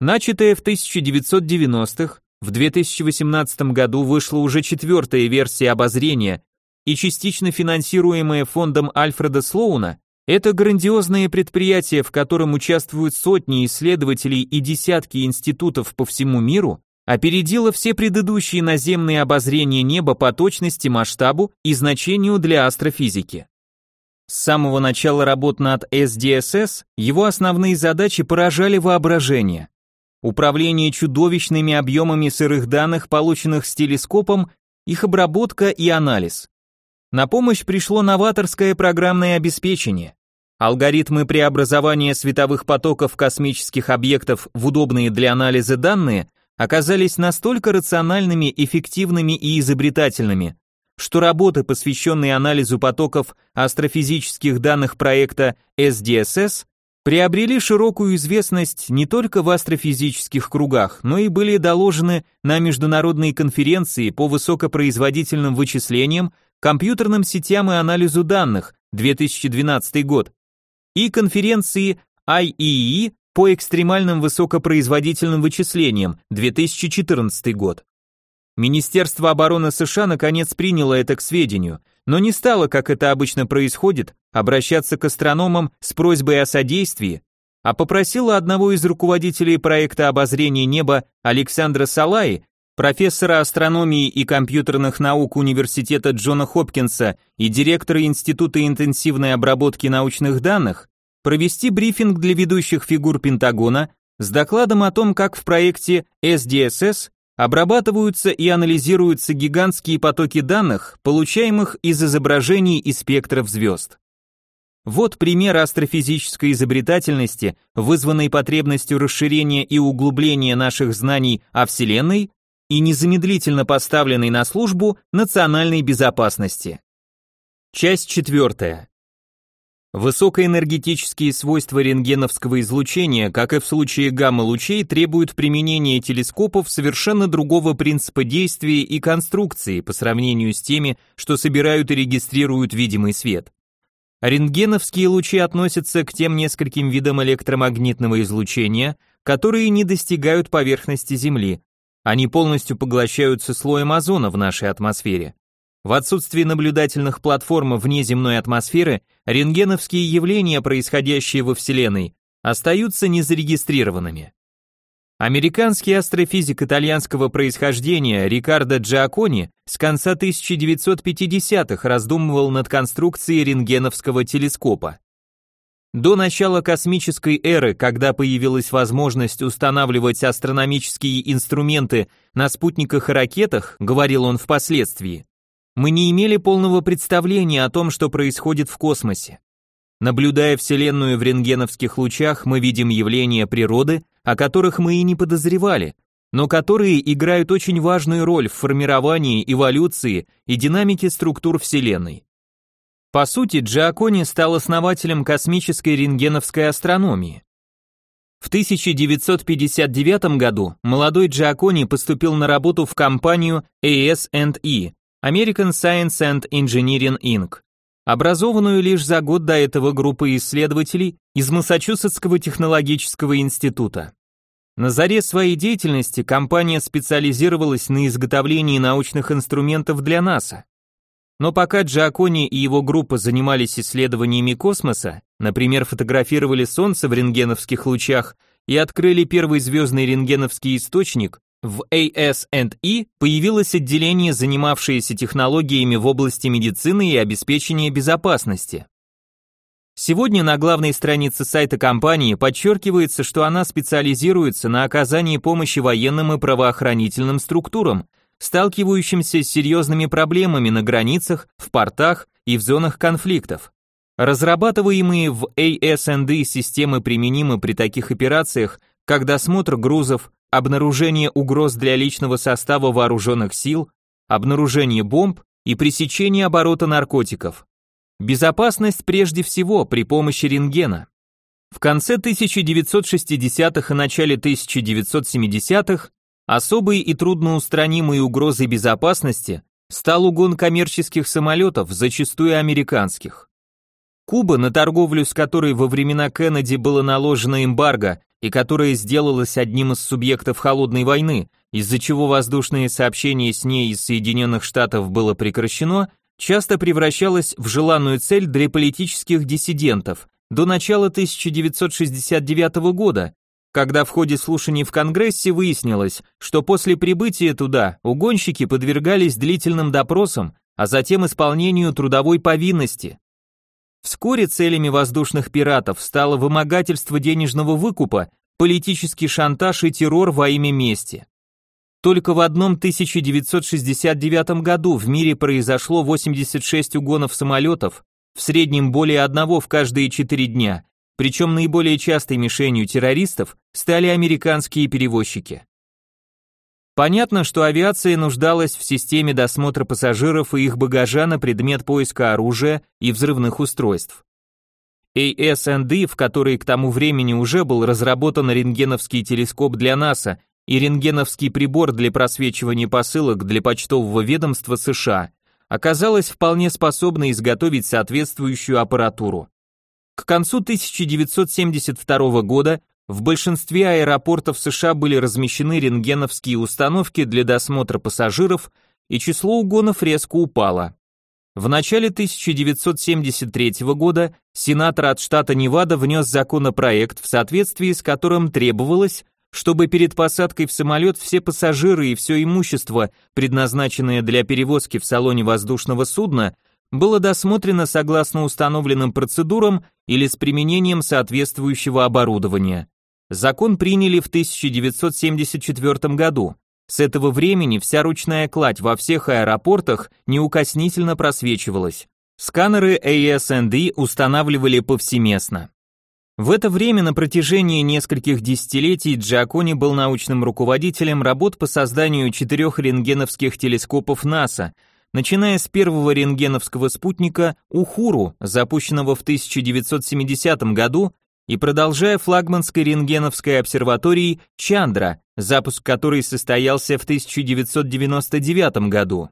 Начатая в 1990-х, в 2018 году вышла уже четвертая версия обозрения и частично финансируемая фондом Альфреда Слоуна, это грандиозное предприятие, в котором участвуют сотни исследователей и десятки институтов по всему миру, опередило все предыдущие наземные обозрения неба по точности, масштабу и значению для астрофизики. С самого начала работ над SDSS его основные задачи поражали воображение. Управление чудовищными объемами сырых данных, полученных с телескопом, их обработка и анализ. На помощь пришло новаторское программное обеспечение. Алгоритмы преобразования световых потоков космических объектов в удобные для анализа данные оказались настолько рациональными, эффективными и изобретательными, что работы, посвященные анализу потоков астрофизических данных проекта SDSS, приобрели широкую известность не только в астрофизических кругах, но и были доложены на международные конференции по высокопроизводительным вычислениям, компьютерным сетям и анализу данных 2012 год и конференции IEEE по экстремальным высокопроизводительным вычислениям 2014 год. Министерство обороны США наконец приняло это к сведению, но не стало, как это обычно происходит, обращаться к астрономам с просьбой о содействии, а попросило одного из руководителей проекта обозрения неба Александра Салаи, профессора астрономии и компьютерных наук Университета Джона Хопкинса и директора Института интенсивной обработки научных данных, провести брифинг для ведущих фигур Пентагона с докладом о том, как в проекте SDSS обрабатываются и анализируются гигантские потоки данных, получаемых из изображений и спектров звезд. Вот пример астрофизической изобретательности, вызванной потребностью расширения и углубления наших знаний о Вселенной и незамедлительно поставленной на службу национальной безопасности. Часть четвертая. Высокоэнергетические свойства рентгеновского излучения, как и в случае гамма-лучей, требуют применения телескопов совершенно другого принципа действия и конструкции по сравнению с теми, что собирают и регистрируют видимый свет. Рентгеновские лучи относятся к тем нескольким видам электромагнитного излучения, которые не достигают поверхности Земли. Они полностью поглощаются слоем озона в нашей атмосфере. В отсутствии наблюдательных платформ вне земной атмосферы, рентгеновские явления, происходящие во Вселенной, остаются незарегистрированными. Американский астрофизик итальянского происхождения Рикардо Джиакони с конца 1950-х раздумывал над конструкцией рентгеновского телескопа. До начала космической эры, когда появилась возможность устанавливать астрономические инструменты на спутниках и ракетах, говорил он впоследствии, мы не имели полного представления о том, что происходит в космосе. Наблюдая Вселенную в рентгеновских лучах, мы видим явления природы, о которых мы и не подозревали, но которые играют очень важную роль в формировании, эволюции и динамике структур Вселенной. По сути, Джиакони стал основателем космической рентгеновской астрономии. В 1959 году молодой Джиакони поступил на работу в компанию AS&E, American Science and Engineering Inc., образованную лишь за год до этого группой исследователей из Массачусетского технологического института. На заре своей деятельности компания специализировалась на изготовлении научных инструментов для НАСА. Но пока Джакони и его группа занимались исследованиями космоса, например, фотографировали Солнце в рентгеновских лучах и открыли первый звездный рентгеновский источник, в AS&E появилось отделение, занимавшееся технологиями в области медицины и обеспечения безопасности. Сегодня на главной странице сайта компании подчеркивается, что она специализируется на оказании помощи военным и правоохранительным структурам, сталкивающимся с серьезными проблемами на границах, в портах и в зонах конфликтов. Разрабатываемые в AS&E системы применимы при таких операциях, как досмотр грузов, обнаружение угроз для личного состава вооруженных сил, обнаружение бомб и пресечение оборота наркотиков. Безопасность прежде всего при помощи рентгена. В конце 1960-х и начале 1970-х особой и трудноустранимой угрозой безопасности стал угон коммерческих самолетов, зачастую американских. Куба, на торговлю с которой во времена Кеннеди было наложено эмбарго и которая сделалась одним из субъектов холодной войны, из-за чего воздушные сообщения с ней из Соединенных Штатов было прекращено, часто превращалась в желанную цель для политических диссидентов до начала 1969 года, когда в ходе слушаний в Конгрессе выяснилось, что после прибытия туда угонщики подвергались длительным допросам, а затем исполнению трудовой повинности. Вскоре целями воздушных пиратов стало вымогательство денежного выкупа, политический шантаж и террор во имя мести. Только в одном 1969 году в мире произошло 86 угонов самолетов, в среднем более одного в каждые 4 дня, причем наиболее частой мишенью террористов стали американские перевозчики. Понятно, что авиация нуждалась в системе досмотра пассажиров и их багажа на предмет поиска оружия и взрывных устройств. ASND, в которой к тому времени уже был разработан рентгеновский телескоп для НАСА и рентгеновский прибор для просвечивания посылок для почтового ведомства США, оказалась вполне способна изготовить соответствующую аппаратуру. К концу 1972 года в большинстве аэропортов США были размещены рентгеновские установки для досмотра пассажиров, и число угонов резко упало. В начале 1973 года сенатор от штата Невада внес законопроект, в соответствии с которым требовалось, чтобы перед посадкой в самолет все пассажиры и все имущество, предназначенное для перевозки в салоне воздушного судна, было досмотрено согласно установленным процедурам или с применением соответствующего оборудования. Закон приняли в 1974 году. С этого времени вся ручная кладь во всех аэропортах неукоснительно просвечивалась. Сканеры ASND устанавливали повсеместно. В это время на протяжении нескольких десятилетий Джакони был научным руководителем работ по созданию четырех рентгеновских телескопов НАСА, начиная с первого рентгеновского спутника Ухуру, запущенного в 1970 году, и продолжая флагманской рентгеновской обсерваторией Чандра, запуск которой состоялся в 1999 году.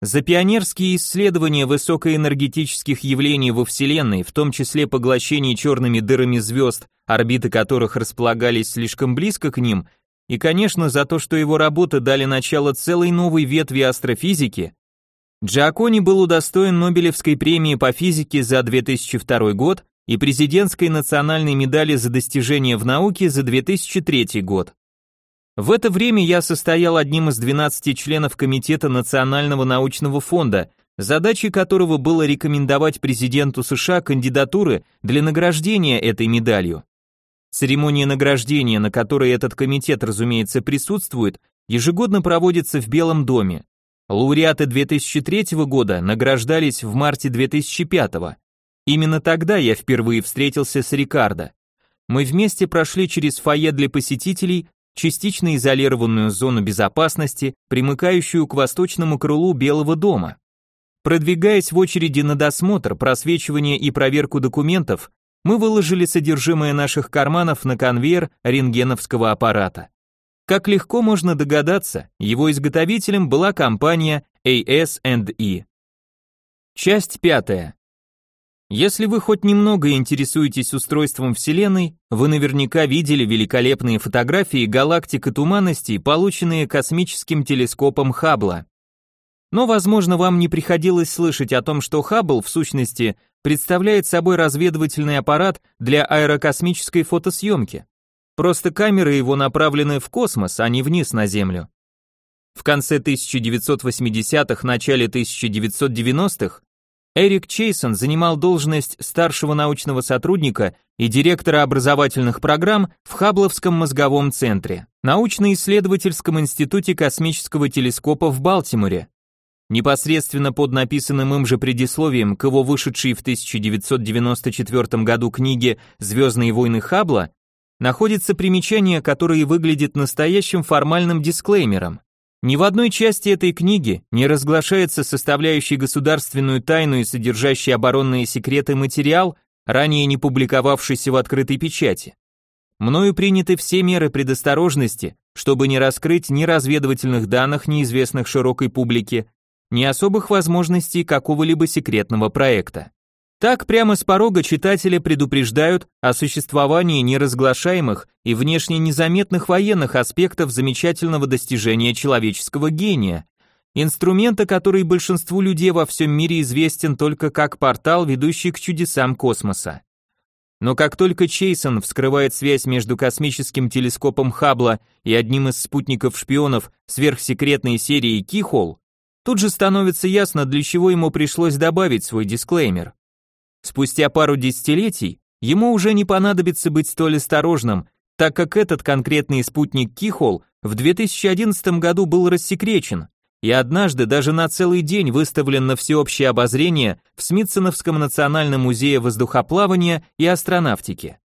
За пионерские исследования высокоэнергетических явлений во Вселенной, в том числе поглощение черными дырами звезд, орбиты которых располагались слишком близко к ним, и, конечно, за то, что его работы дали начало целой новой ветви астрофизики, Джакони был удостоен Нобелевской премии по физике за 2002 год и президентской национальной медали за достижения в науке за 2003 год. В это время я состоял одним из 12 членов Комитета Национального научного фонда, задачей которого было рекомендовать президенту США кандидатуры для награждения этой медалью. Церемония награждения, на которой этот комитет, разумеется, присутствует, ежегодно проводится в Белом доме. Лауреаты 2003 года награждались в марте 2005. Именно тогда я впервые встретился с Рикардо. Мы вместе прошли через фойе для посетителей частично изолированную зону безопасности, примыкающую к восточному крылу Белого дома. Продвигаясь в очереди на досмотр, просвечивание и проверку документов, мы выложили содержимое наших карманов на конвейер рентгеновского аппарата. Как легко можно догадаться, его изготовителем была компания AS&E. Часть пятая. Если вы хоть немного интересуетесь устройством Вселенной, вы наверняка видели великолепные фотографии галактик и туманностей, полученные космическим телескопом Хаббла. Но, возможно, вам не приходилось слышать о том, что Хаббл, в сущности, представляет собой разведывательный аппарат для аэрокосмической фотосъемки. Просто камеры его направлены в космос, а не вниз на Землю. В конце 1980-х, начале 1990-х Эрик Чейсон занимал должность старшего научного сотрудника и директора образовательных программ в Хабловском мозговом центре, научно-исследовательском институте космического телескопа в Балтиморе. Непосредственно под написанным им же предисловием к его вышедшей в 1994 году книге «Звездные войны Хаббла» находится примечание, которое выглядит настоящим формальным дисклеймером. Ни в одной части этой книги не разглашается составляющий государственную тайну и содержащий оборонные секреты материал, ранее не публиковавшийся в открытой печати. Мною приняты все меры предосторожности, чтобы не раскрыть ни разведывательных данных, неизвестных широкой публике, ни особых возможностей какого-либо секретного проекта. Так прямо с порога читателя предупреждают о существовании неразглашаемых и внешне незаметных военных аспектов замечательного достижения человеческого гения, инструмента, который большинству людей во всем мире известен только как портал, ведущий к чудесам космоса. Но как только Чейсон вскрывает связь между космическим телескопом Хаббла и одним из спутников-шпионов сверхсекретной серии Кихол, тут же становится ясно, для чего ему пришлось добавить свой дисклеймер. Спустя пару десятилетий ему уже не понадобится быть столь осторожным, так как этот конкретный спутник Кихол в 2011 году был рассекречен и однажды даже на целый день выставлен на всеобщее обозрение в Смитсоновском национальном музее воздухоплавания и астронавтики.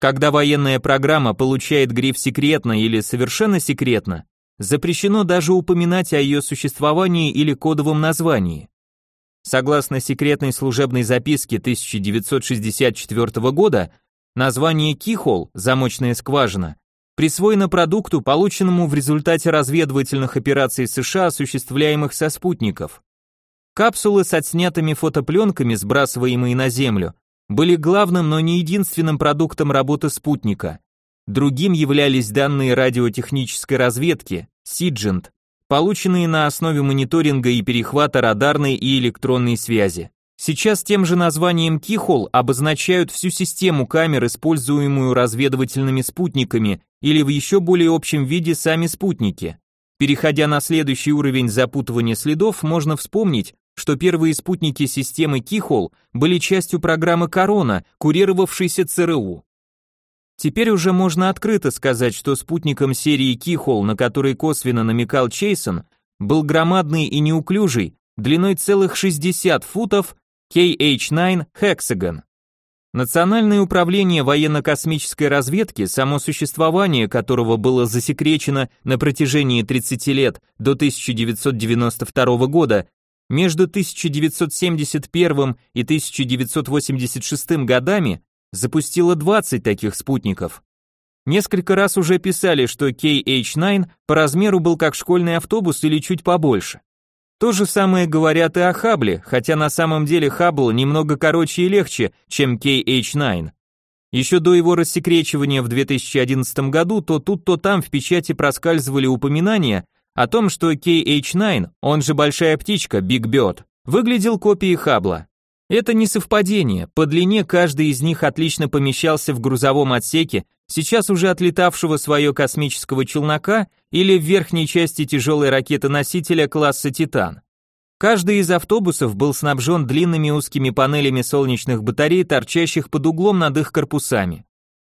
Когда военная программа получает гриф «секретно» или «совершенно секретно», запрещено даже упоминать о ее существовании или кодовом названии. Согласно секретной служебной записке 1964 года, название Keyhole, замочная скважина, присвоено продукту, полученному в результате разведывательных операций США, осуществляемых со спутников. Капсулы с отснятыми фотопленками, сбрасываемые на Землю, были главным, но не единственным продуктом работы спутника. Другим являлись данные радиотехнической разведки, Сиджент, полученные на основе мониторинга и перехвата радарной и электронной связи. Сейчас тем же названием Keyhole обозначают всю систему камер, используемую разведывательными спутниками, или в еще более общем виде сами спутники. Переходя на следующий уровень запутывания следов, можно вспомнить, что первые спутники системы Keyhole были частью программы Корона, курировавшейся ЦРУ. Теперь уже можно открыто сказать, что спутником серии Keyhole, на который косвенно намекал Чейсон, был громадный и неуклюжий, длиной целых 60 футов, KH-9 Hexagon. Национальное управление военно-космической разведки, само существование которого было засекречено на протяжении 30 лет до 1992 года, между 1971 и 1986 годами запустило 20 таких спутников. Несколько раз уже писали, что KH-9 по размеру был как школьный автобус или чуть побольше. То же самое говорят и о Хабле, хотя на самом деле Хаббл немного короче и легче, чем KH-9. Еще до его рассекречивания в 2011 году то тут, то там в печати проскальзывали упоминания о том, что KH-9, он же большая птичка, Big Bird, выглядел копией Хаббла. Это не совпадение, по длине каждый из них отлично помещался в грузовом отсеке, сейчас уже отлетавшего свое космического челнока или в верхней части тяжелой ракеты-носителя класса «Титан». Каждый из автобусов был снабжен длинными узкими панелями солнечных батарей, торчащих под углом над их корпусами.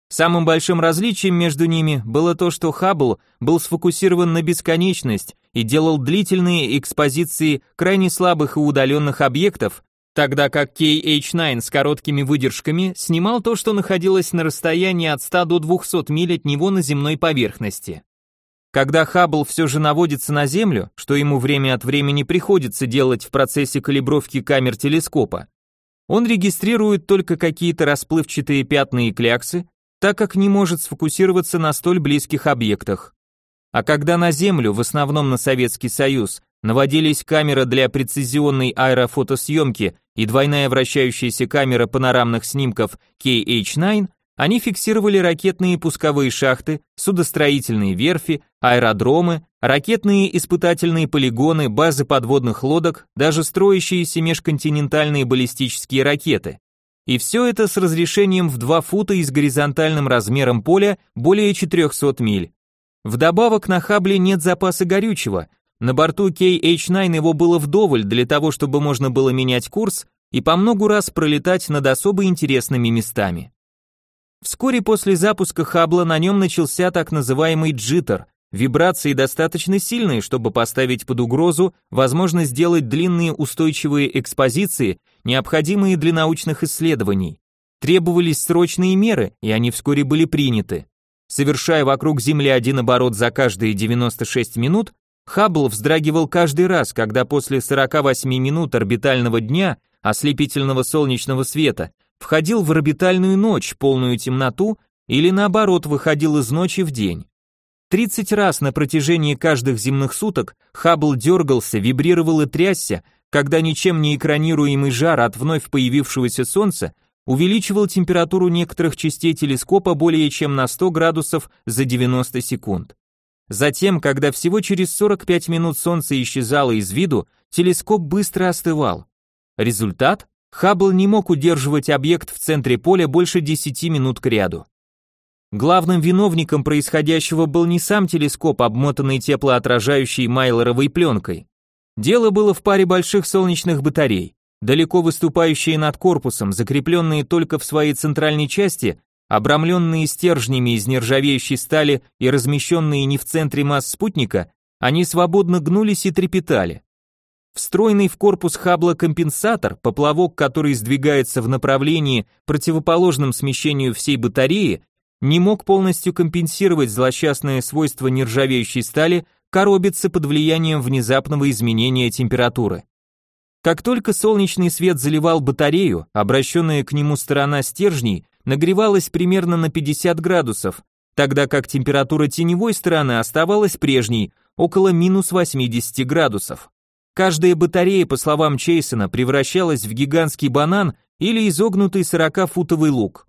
Самым большим различием между ними было то, что Хаббл был сфокусирован на бесконечность и делал длительные экспозиции крайне слабых и удаленных объектов, тогда как KH-9 с короткими выдержками снимал то, что находилось на расстоянии от 100 до 200 миль от него на земной поверхности. Когда Хаббл все же наводится на Землю, что ему время от времени приходится делать в процессе калибровки камер телескопа, он регистрирует только какие-то расплывчатые пятна и кляксы, так как не может сфокусироваться на столь близких объектах. А когда на Землю, в основном на Советский Союз, наводились камера для прецизионной аэрофотосъемки и двойная вращающаяся камера панорамных снимков KH-9, они фиксировали ракетные пусковые шахты, судостроительные верфи, аэродромы, ракетные испытательные полигоны, базы подводных лодок, даже строящиеся межконтинентальные баллистические ракеты. И все это с разрешением в 2 фута и с горизонтальным размером поля более 400 миль. Вдобавок на Хабле нет запаса горючего, на борту KH-9 его было вдоволь для того, чтобы можно было менять курс и по многу раз пролетать над особо интересными местами. Вскоре после запуска Хаббла на нем начался так называемый джиттер, вибрации достаточно сильные, чтобы поставить под угрозу возможность сделать длинные устойчивые экспозиции, необходимые для научных исследований. Требовались срочные меры, и они вскоре были приняты. Совершая вокруг Земли один оборот за каждые 96 минут, Хаббл вздрагивал каждый раз, когда после 48 минут орбитального дня ослепительного солнечного света входил в орбитальную ночь, полную темноту, или наоборот выходил из ночи в день. 30 раз на протяжении каждых земных суток Хаббл дергался, вибрировал и трясся, когда ничем не экранируемый жар от вновь появившегося Солнца увеличивал температуру некоторых частей телескопа более чем на 100 градусов за 90 секунд. Затем, когда всего через 45 минут Солнце исчезало из виду, телескоп быстро остывал. Результат? Хаббл не мог удерживать объект в центре поля больше 10 минут кряду. Главным виновником происходящего был не сам телескоп, обмотанный теплоотражающей майлоровой пленкой. Дело было в паре больших солнечных батарей, далеко выступающие над корпусом, закрепленные только в своей центральной части, обрамленные стержнями из нержавеющей стали и размещенные не в центре масс спутника, они свободно гнулись и трепетали. Встроенный в корпус Хаббла компенсатор, поплавок, который сдвигается в направлении, противоположном смещению всей батареи, не мог полностью компенсировать злосчастное свойство нержавеющей стали коробиться под влиянием внезапного изменения температуры. Как только солнечный свет заливал батарею, обращенная к нему сторона стержней нагревалась примерно на 50 градусов, тогда как температура теневой стороны оставалась прежней, около минус 80 градусов. Каждая батарея, по словам Чейсона, превращалась в гигантский банан или изогнутый 40-футовый лук.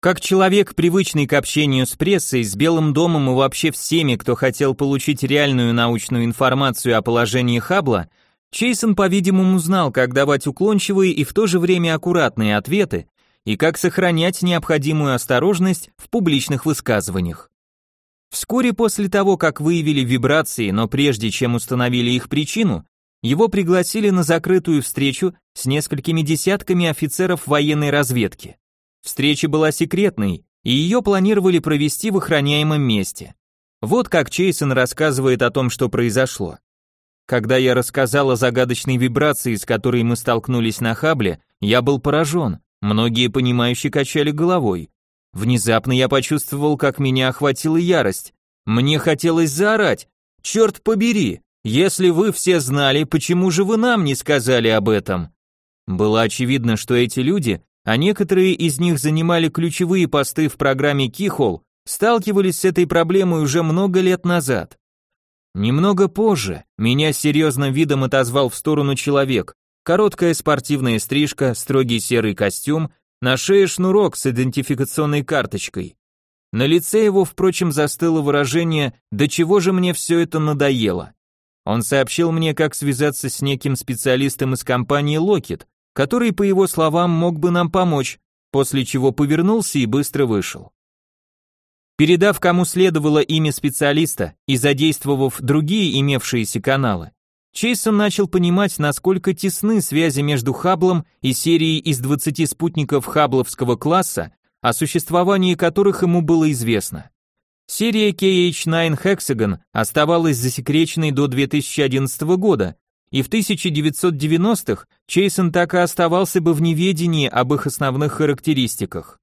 Как человек, привычный к общению с прессой, с Белым домом и вообще всеми, кто хотел получить реальную научную информацию о положении Хаббла, Чейсон, по-видимому, знал, как давать уклончивые и в то же время аккуратные ответы, и как сохранять необходимую осторожность в публичных высказываниях. Вскоре после того, как выявили вибрации, но прежде чем установили их причину, его пригласили на закрытую встречу с несколькими десятками офицеров военной разведки. Встреча была секретной, и ее планировали провести в охраняемом месте. Вот как Чейсон рассказывает о том, что произошло. Когда я рассказал о загадочной вибрации, с которой мы столкнулись на Хабле, я был поражен. Многие понимающие качали головой. Внезапно я почувствовал, как меня охватила ярость. Мне хотелось заорать. «Черт побери! Если вы все знали, почему же вы нам не сказали об этом? Было очевидно, что эти люди, а некоторые из них занимали ключевые посты в программе Keyhole, сталкивались с этой проблемой уже много лет назад. Немного позже меня с серьезным видом отозвал в сторону человек. Короткая спортивная стрижка, строгий серый костюм, на шее шнурок с идентификационной карточкой. На лице его, впрочем, застыло выражение «Да чего же мне все это надоело?». Он сообщил мне, как связаться с неким специалистом из компании Lockheed, который, по его словам, мог бы нам помочь, после чего повернулся и быстро вышел. Передав кому следовало имя специалиста и задействовав другие имевшиеся каналы, Чейсон начал понимать, насколько тесны связи между Хаблом и серией из 20 спутников Хабловского класса, о существовании которых ему было известно. Серия KH-9 Hexagon оставалась засекреченной до 2011 года, и в 1990-х Чейсон так и оставался бы в неведении об их основных характеристиках.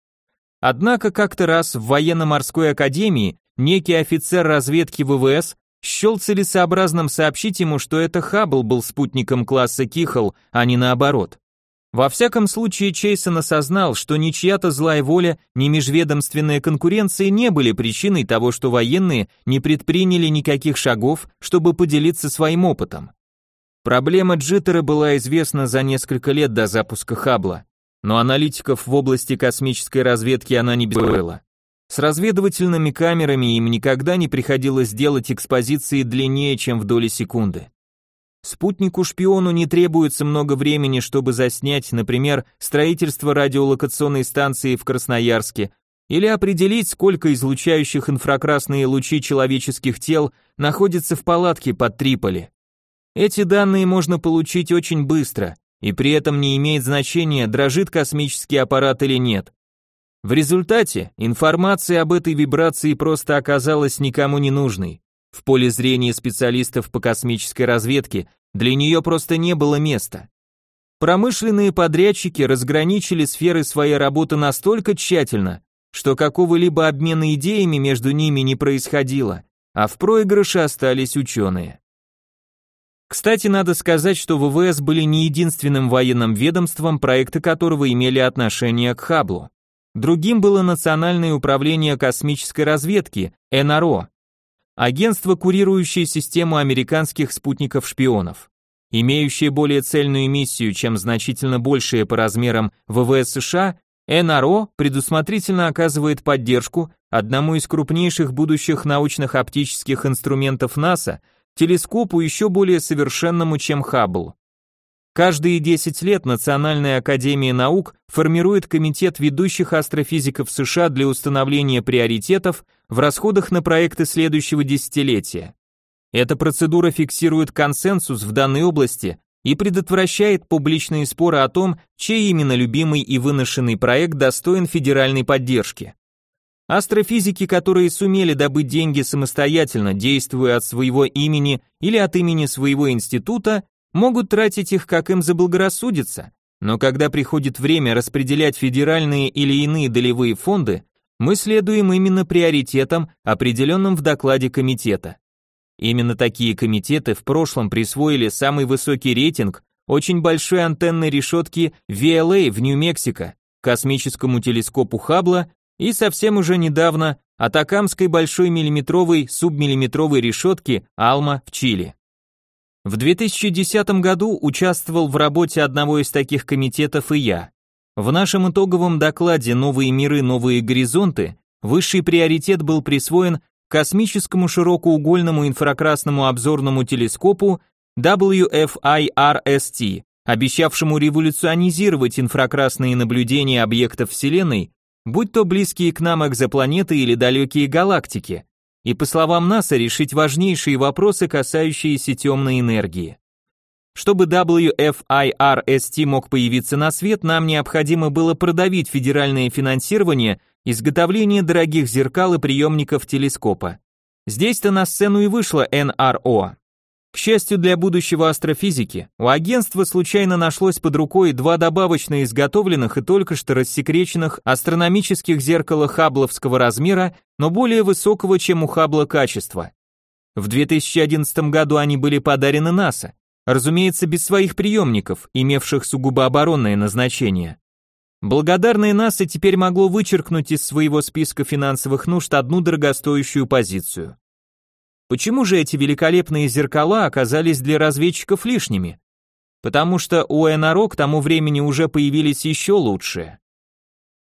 Однако как-то раз в военно-морской академии некий офицер разведки ВВС счел целесообразным сообщить ему, что это Хаббл был спутником класса Кихл, а не наоборот. Во всяком случае, Чейсон осознал, что ни чья-то злая воля, ни межведомственная конкуренция не были причиной того, что военные не предприняли никаких шагов, чтобы поделиться своим опытом. Проблема джиттера была известна за несколько лет до запуска Хаббла, но аналитиков в области космической разведки она не беспокоила. С разведывательными камерами им никогда не приходилось делать экспозиции длиннее, чем в доли секунды. Спутнику-шпиону не требуется много времени, чтобы заснять, например, строительство радиолокационной станции в Красноярске или определить, сколько излучающих инфракрасные лучи человеческих тел находится в палатке под Триполи. Эти данные можно получить очень быстро, и при этом не имеет значения, дрожит космический аппарат или нет. В результате информация об этой вибрации просто оказалась никому не нужной. В поле зрения специалистов по космической разведке для нее просто не было места. Промышленные подрядчики разграничили сферы своей работы настолько тщательно, что какого-либо обмена идеями между ними не происходило, а в проигрыше остались ученые. Кстати, надо сказать, что ВВС были не единственным военным ведомством, проекты которого имели отношение к Хаблу. Другим было Национальное управление космической разведки, НРО, Агентство, курирующее систему американских спутников-шпионов. Имеющее более цельную миссию, чем значительно большее по размерам ВВС США, НРО предусмотрительно оказывает поддержку одному из крупнейших будущих научных оптических инструментов НАСА, телескопу еще более совершенному, чем Хаббл. Каждые 10 лет Национальная академия наук формирует комитет ведущих астрофизиков США для установления приоритетов в расходах на проекты следующего десятилетия. Эта процедура фиксирует консенсус в данной области и предотвращает публичные споры о том, чей именно любимый и выношенный проект достоин федеральной поддержки. Астрофизики, которые сумели добыть деньги самостоятельно, действуя от своего имени или от имени своего института, могут тратить их как им заблагорассудится, но когда приходит время распределять федеральные или иные долевые фонды, мы следуем именно приоритетам, определенным в докладе комитета. Именно такие комитеты в прошлом присвоили самый высокий рейтинг очень большой антенной решетки VLA в Нью-Мексико, космическому телескопу Хаббла и совсем уже недавно Атакамской большой миллиметровой субмиллиметровой решетки Алма в Чили. В 2010 году участвовал в работе одного из таких комитетов и я. В нашем итоговом докладе «Новые миры, новые горизонты» высший приоритет был присвоен космическому широкоугольному инфракрасному обзорному телескопу WFIRST, обещавшему революционизировать инфракрасные наблюдения объектов Вселенной, будь то близкие к нам экзопланеты или далекие галактики, и, по словам НАСА, решить важнейшие вопросы, касающиеся темной энергии. Чтобы WFIRST мог появиться на свет, нам необходимо было продавить федеральное финансирование изготовления дорогих зеркал и приемников телескопа. Здесь-то на сцену и вышла НРО. К счастью для будущего астрофизики, у агентства случайно нашлось под рукой два добавочно изготовленных и только что рассекреченных астрономических зеркала хабловского размера, но более высокого, чем у Хаббла качества. В 2011 году они были подарены НАСА, разумеется, без своих приемников, имевших сугубо оборонное назначение. Благодарное НАСА теперь могло вычеркнуть из своего списка финансовых нужд одну дорогостоящую позицию. Почему же эти великолепные зеркала оказались для разведчиков лишними? Потому что у НРО к тому времени уже появились еще лучшие.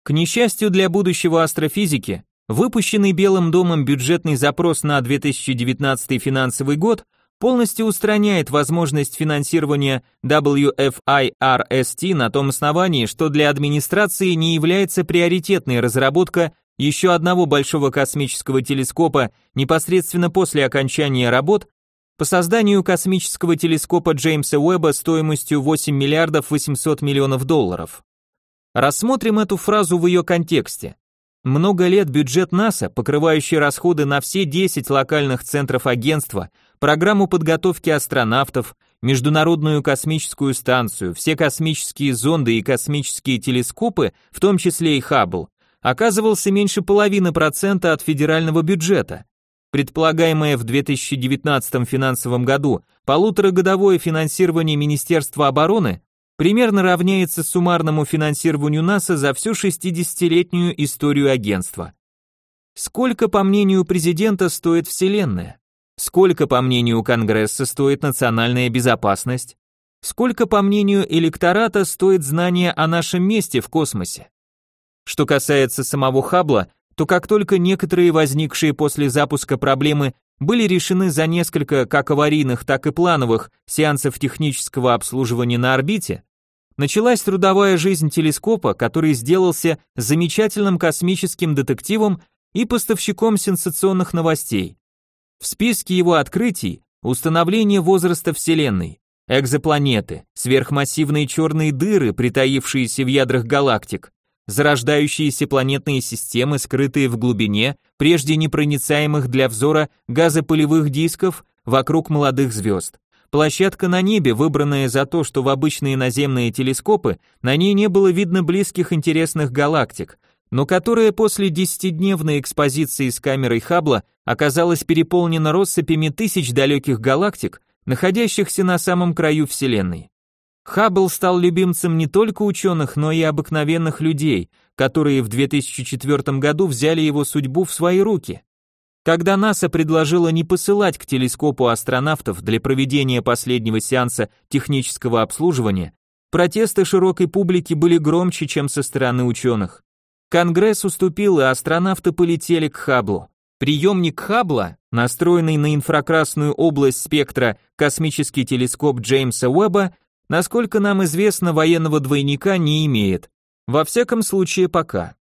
К несчастью для будущего астрофизики, выпущенный Белым домом бюджетный запрос на 2019 финансовый год полностью устраняет возможность финансирования WFIRST на том основании, что для администрации не является приоритетной разработка еще одного большого космического телескопа непосредственно после окончания работ по созданию космического телескопа Джеймса Уэбба стоимостью 8 миллиардов 800 миллионов долларов. Рассмотрим эту фразу в ее контексте. Много лет бюджет НАСА, покрывающий расходы на все 10 локальных центров агентства, программу подготовки астронавтов, Международную космическую станцию, все космические зонды и космические телескопы, в том числе и Хаббл, оказывался меньше половины процента от федерального бюджета. Предполагаемое в 2019 финансовом году полуторагодовое финансирование Министерства обороны примерно равняется суммарному финансированию НАСА за всю 60-летнюю историю агентства. Сколько, по мнению президента, стоит Вселенная? Сколько, по мнению Конгресса, стоит национальная безопасность? Сколько, по мнению электората, стоит знание о нашем месте в космосе? Что касается самого Хаббла, то как только некоторые возникшие после запуска проблемы были решены за несколько как аварийных, так и плановых сеансов технического обслуживания на орбите, началась трудовая жизнь телескопа, который сделался замечательным космическим детективом и поставщиком сенсационных новостей. В списке его открытий установление возраста Вселенной, экзопланеты, сверхмассивные черные дыры, притаившиеся в ядрах галактик, зарождающиеся планетные системы, скрытые в глубине, прежде непроницаемых для взора газопылевых дисков вокруг молодых звезд. Площадка на небе, выбранная за то, что в обычные наземные телескопы на ней не было видно близких интересных галактик, но которая после десятидневной экспозиции с камерой Хаббла оказалась переполнена россыпями тысяч далеких галактик, находящихся на самом краю Вселенной. Хаббл стал любимцем не только ученых, но и обыкновенных людей, которые в 2004 году взяли его судьбу в свои руки. Когда НАСА предложила не посылать к телескопу астронавтов для проведения последнего сеанса технического обслуживания, протесты широкой публики были громче, чем со стороны ученых. Конгресс уступил, и астронавты полетели к Хабблу. Приемник Хаббла, настроенный на инфракрасную область спектра космический телескоп Джеймса Уэбба, Насколько нам известно, военного двойника не имеет. Во всяком случае, пока.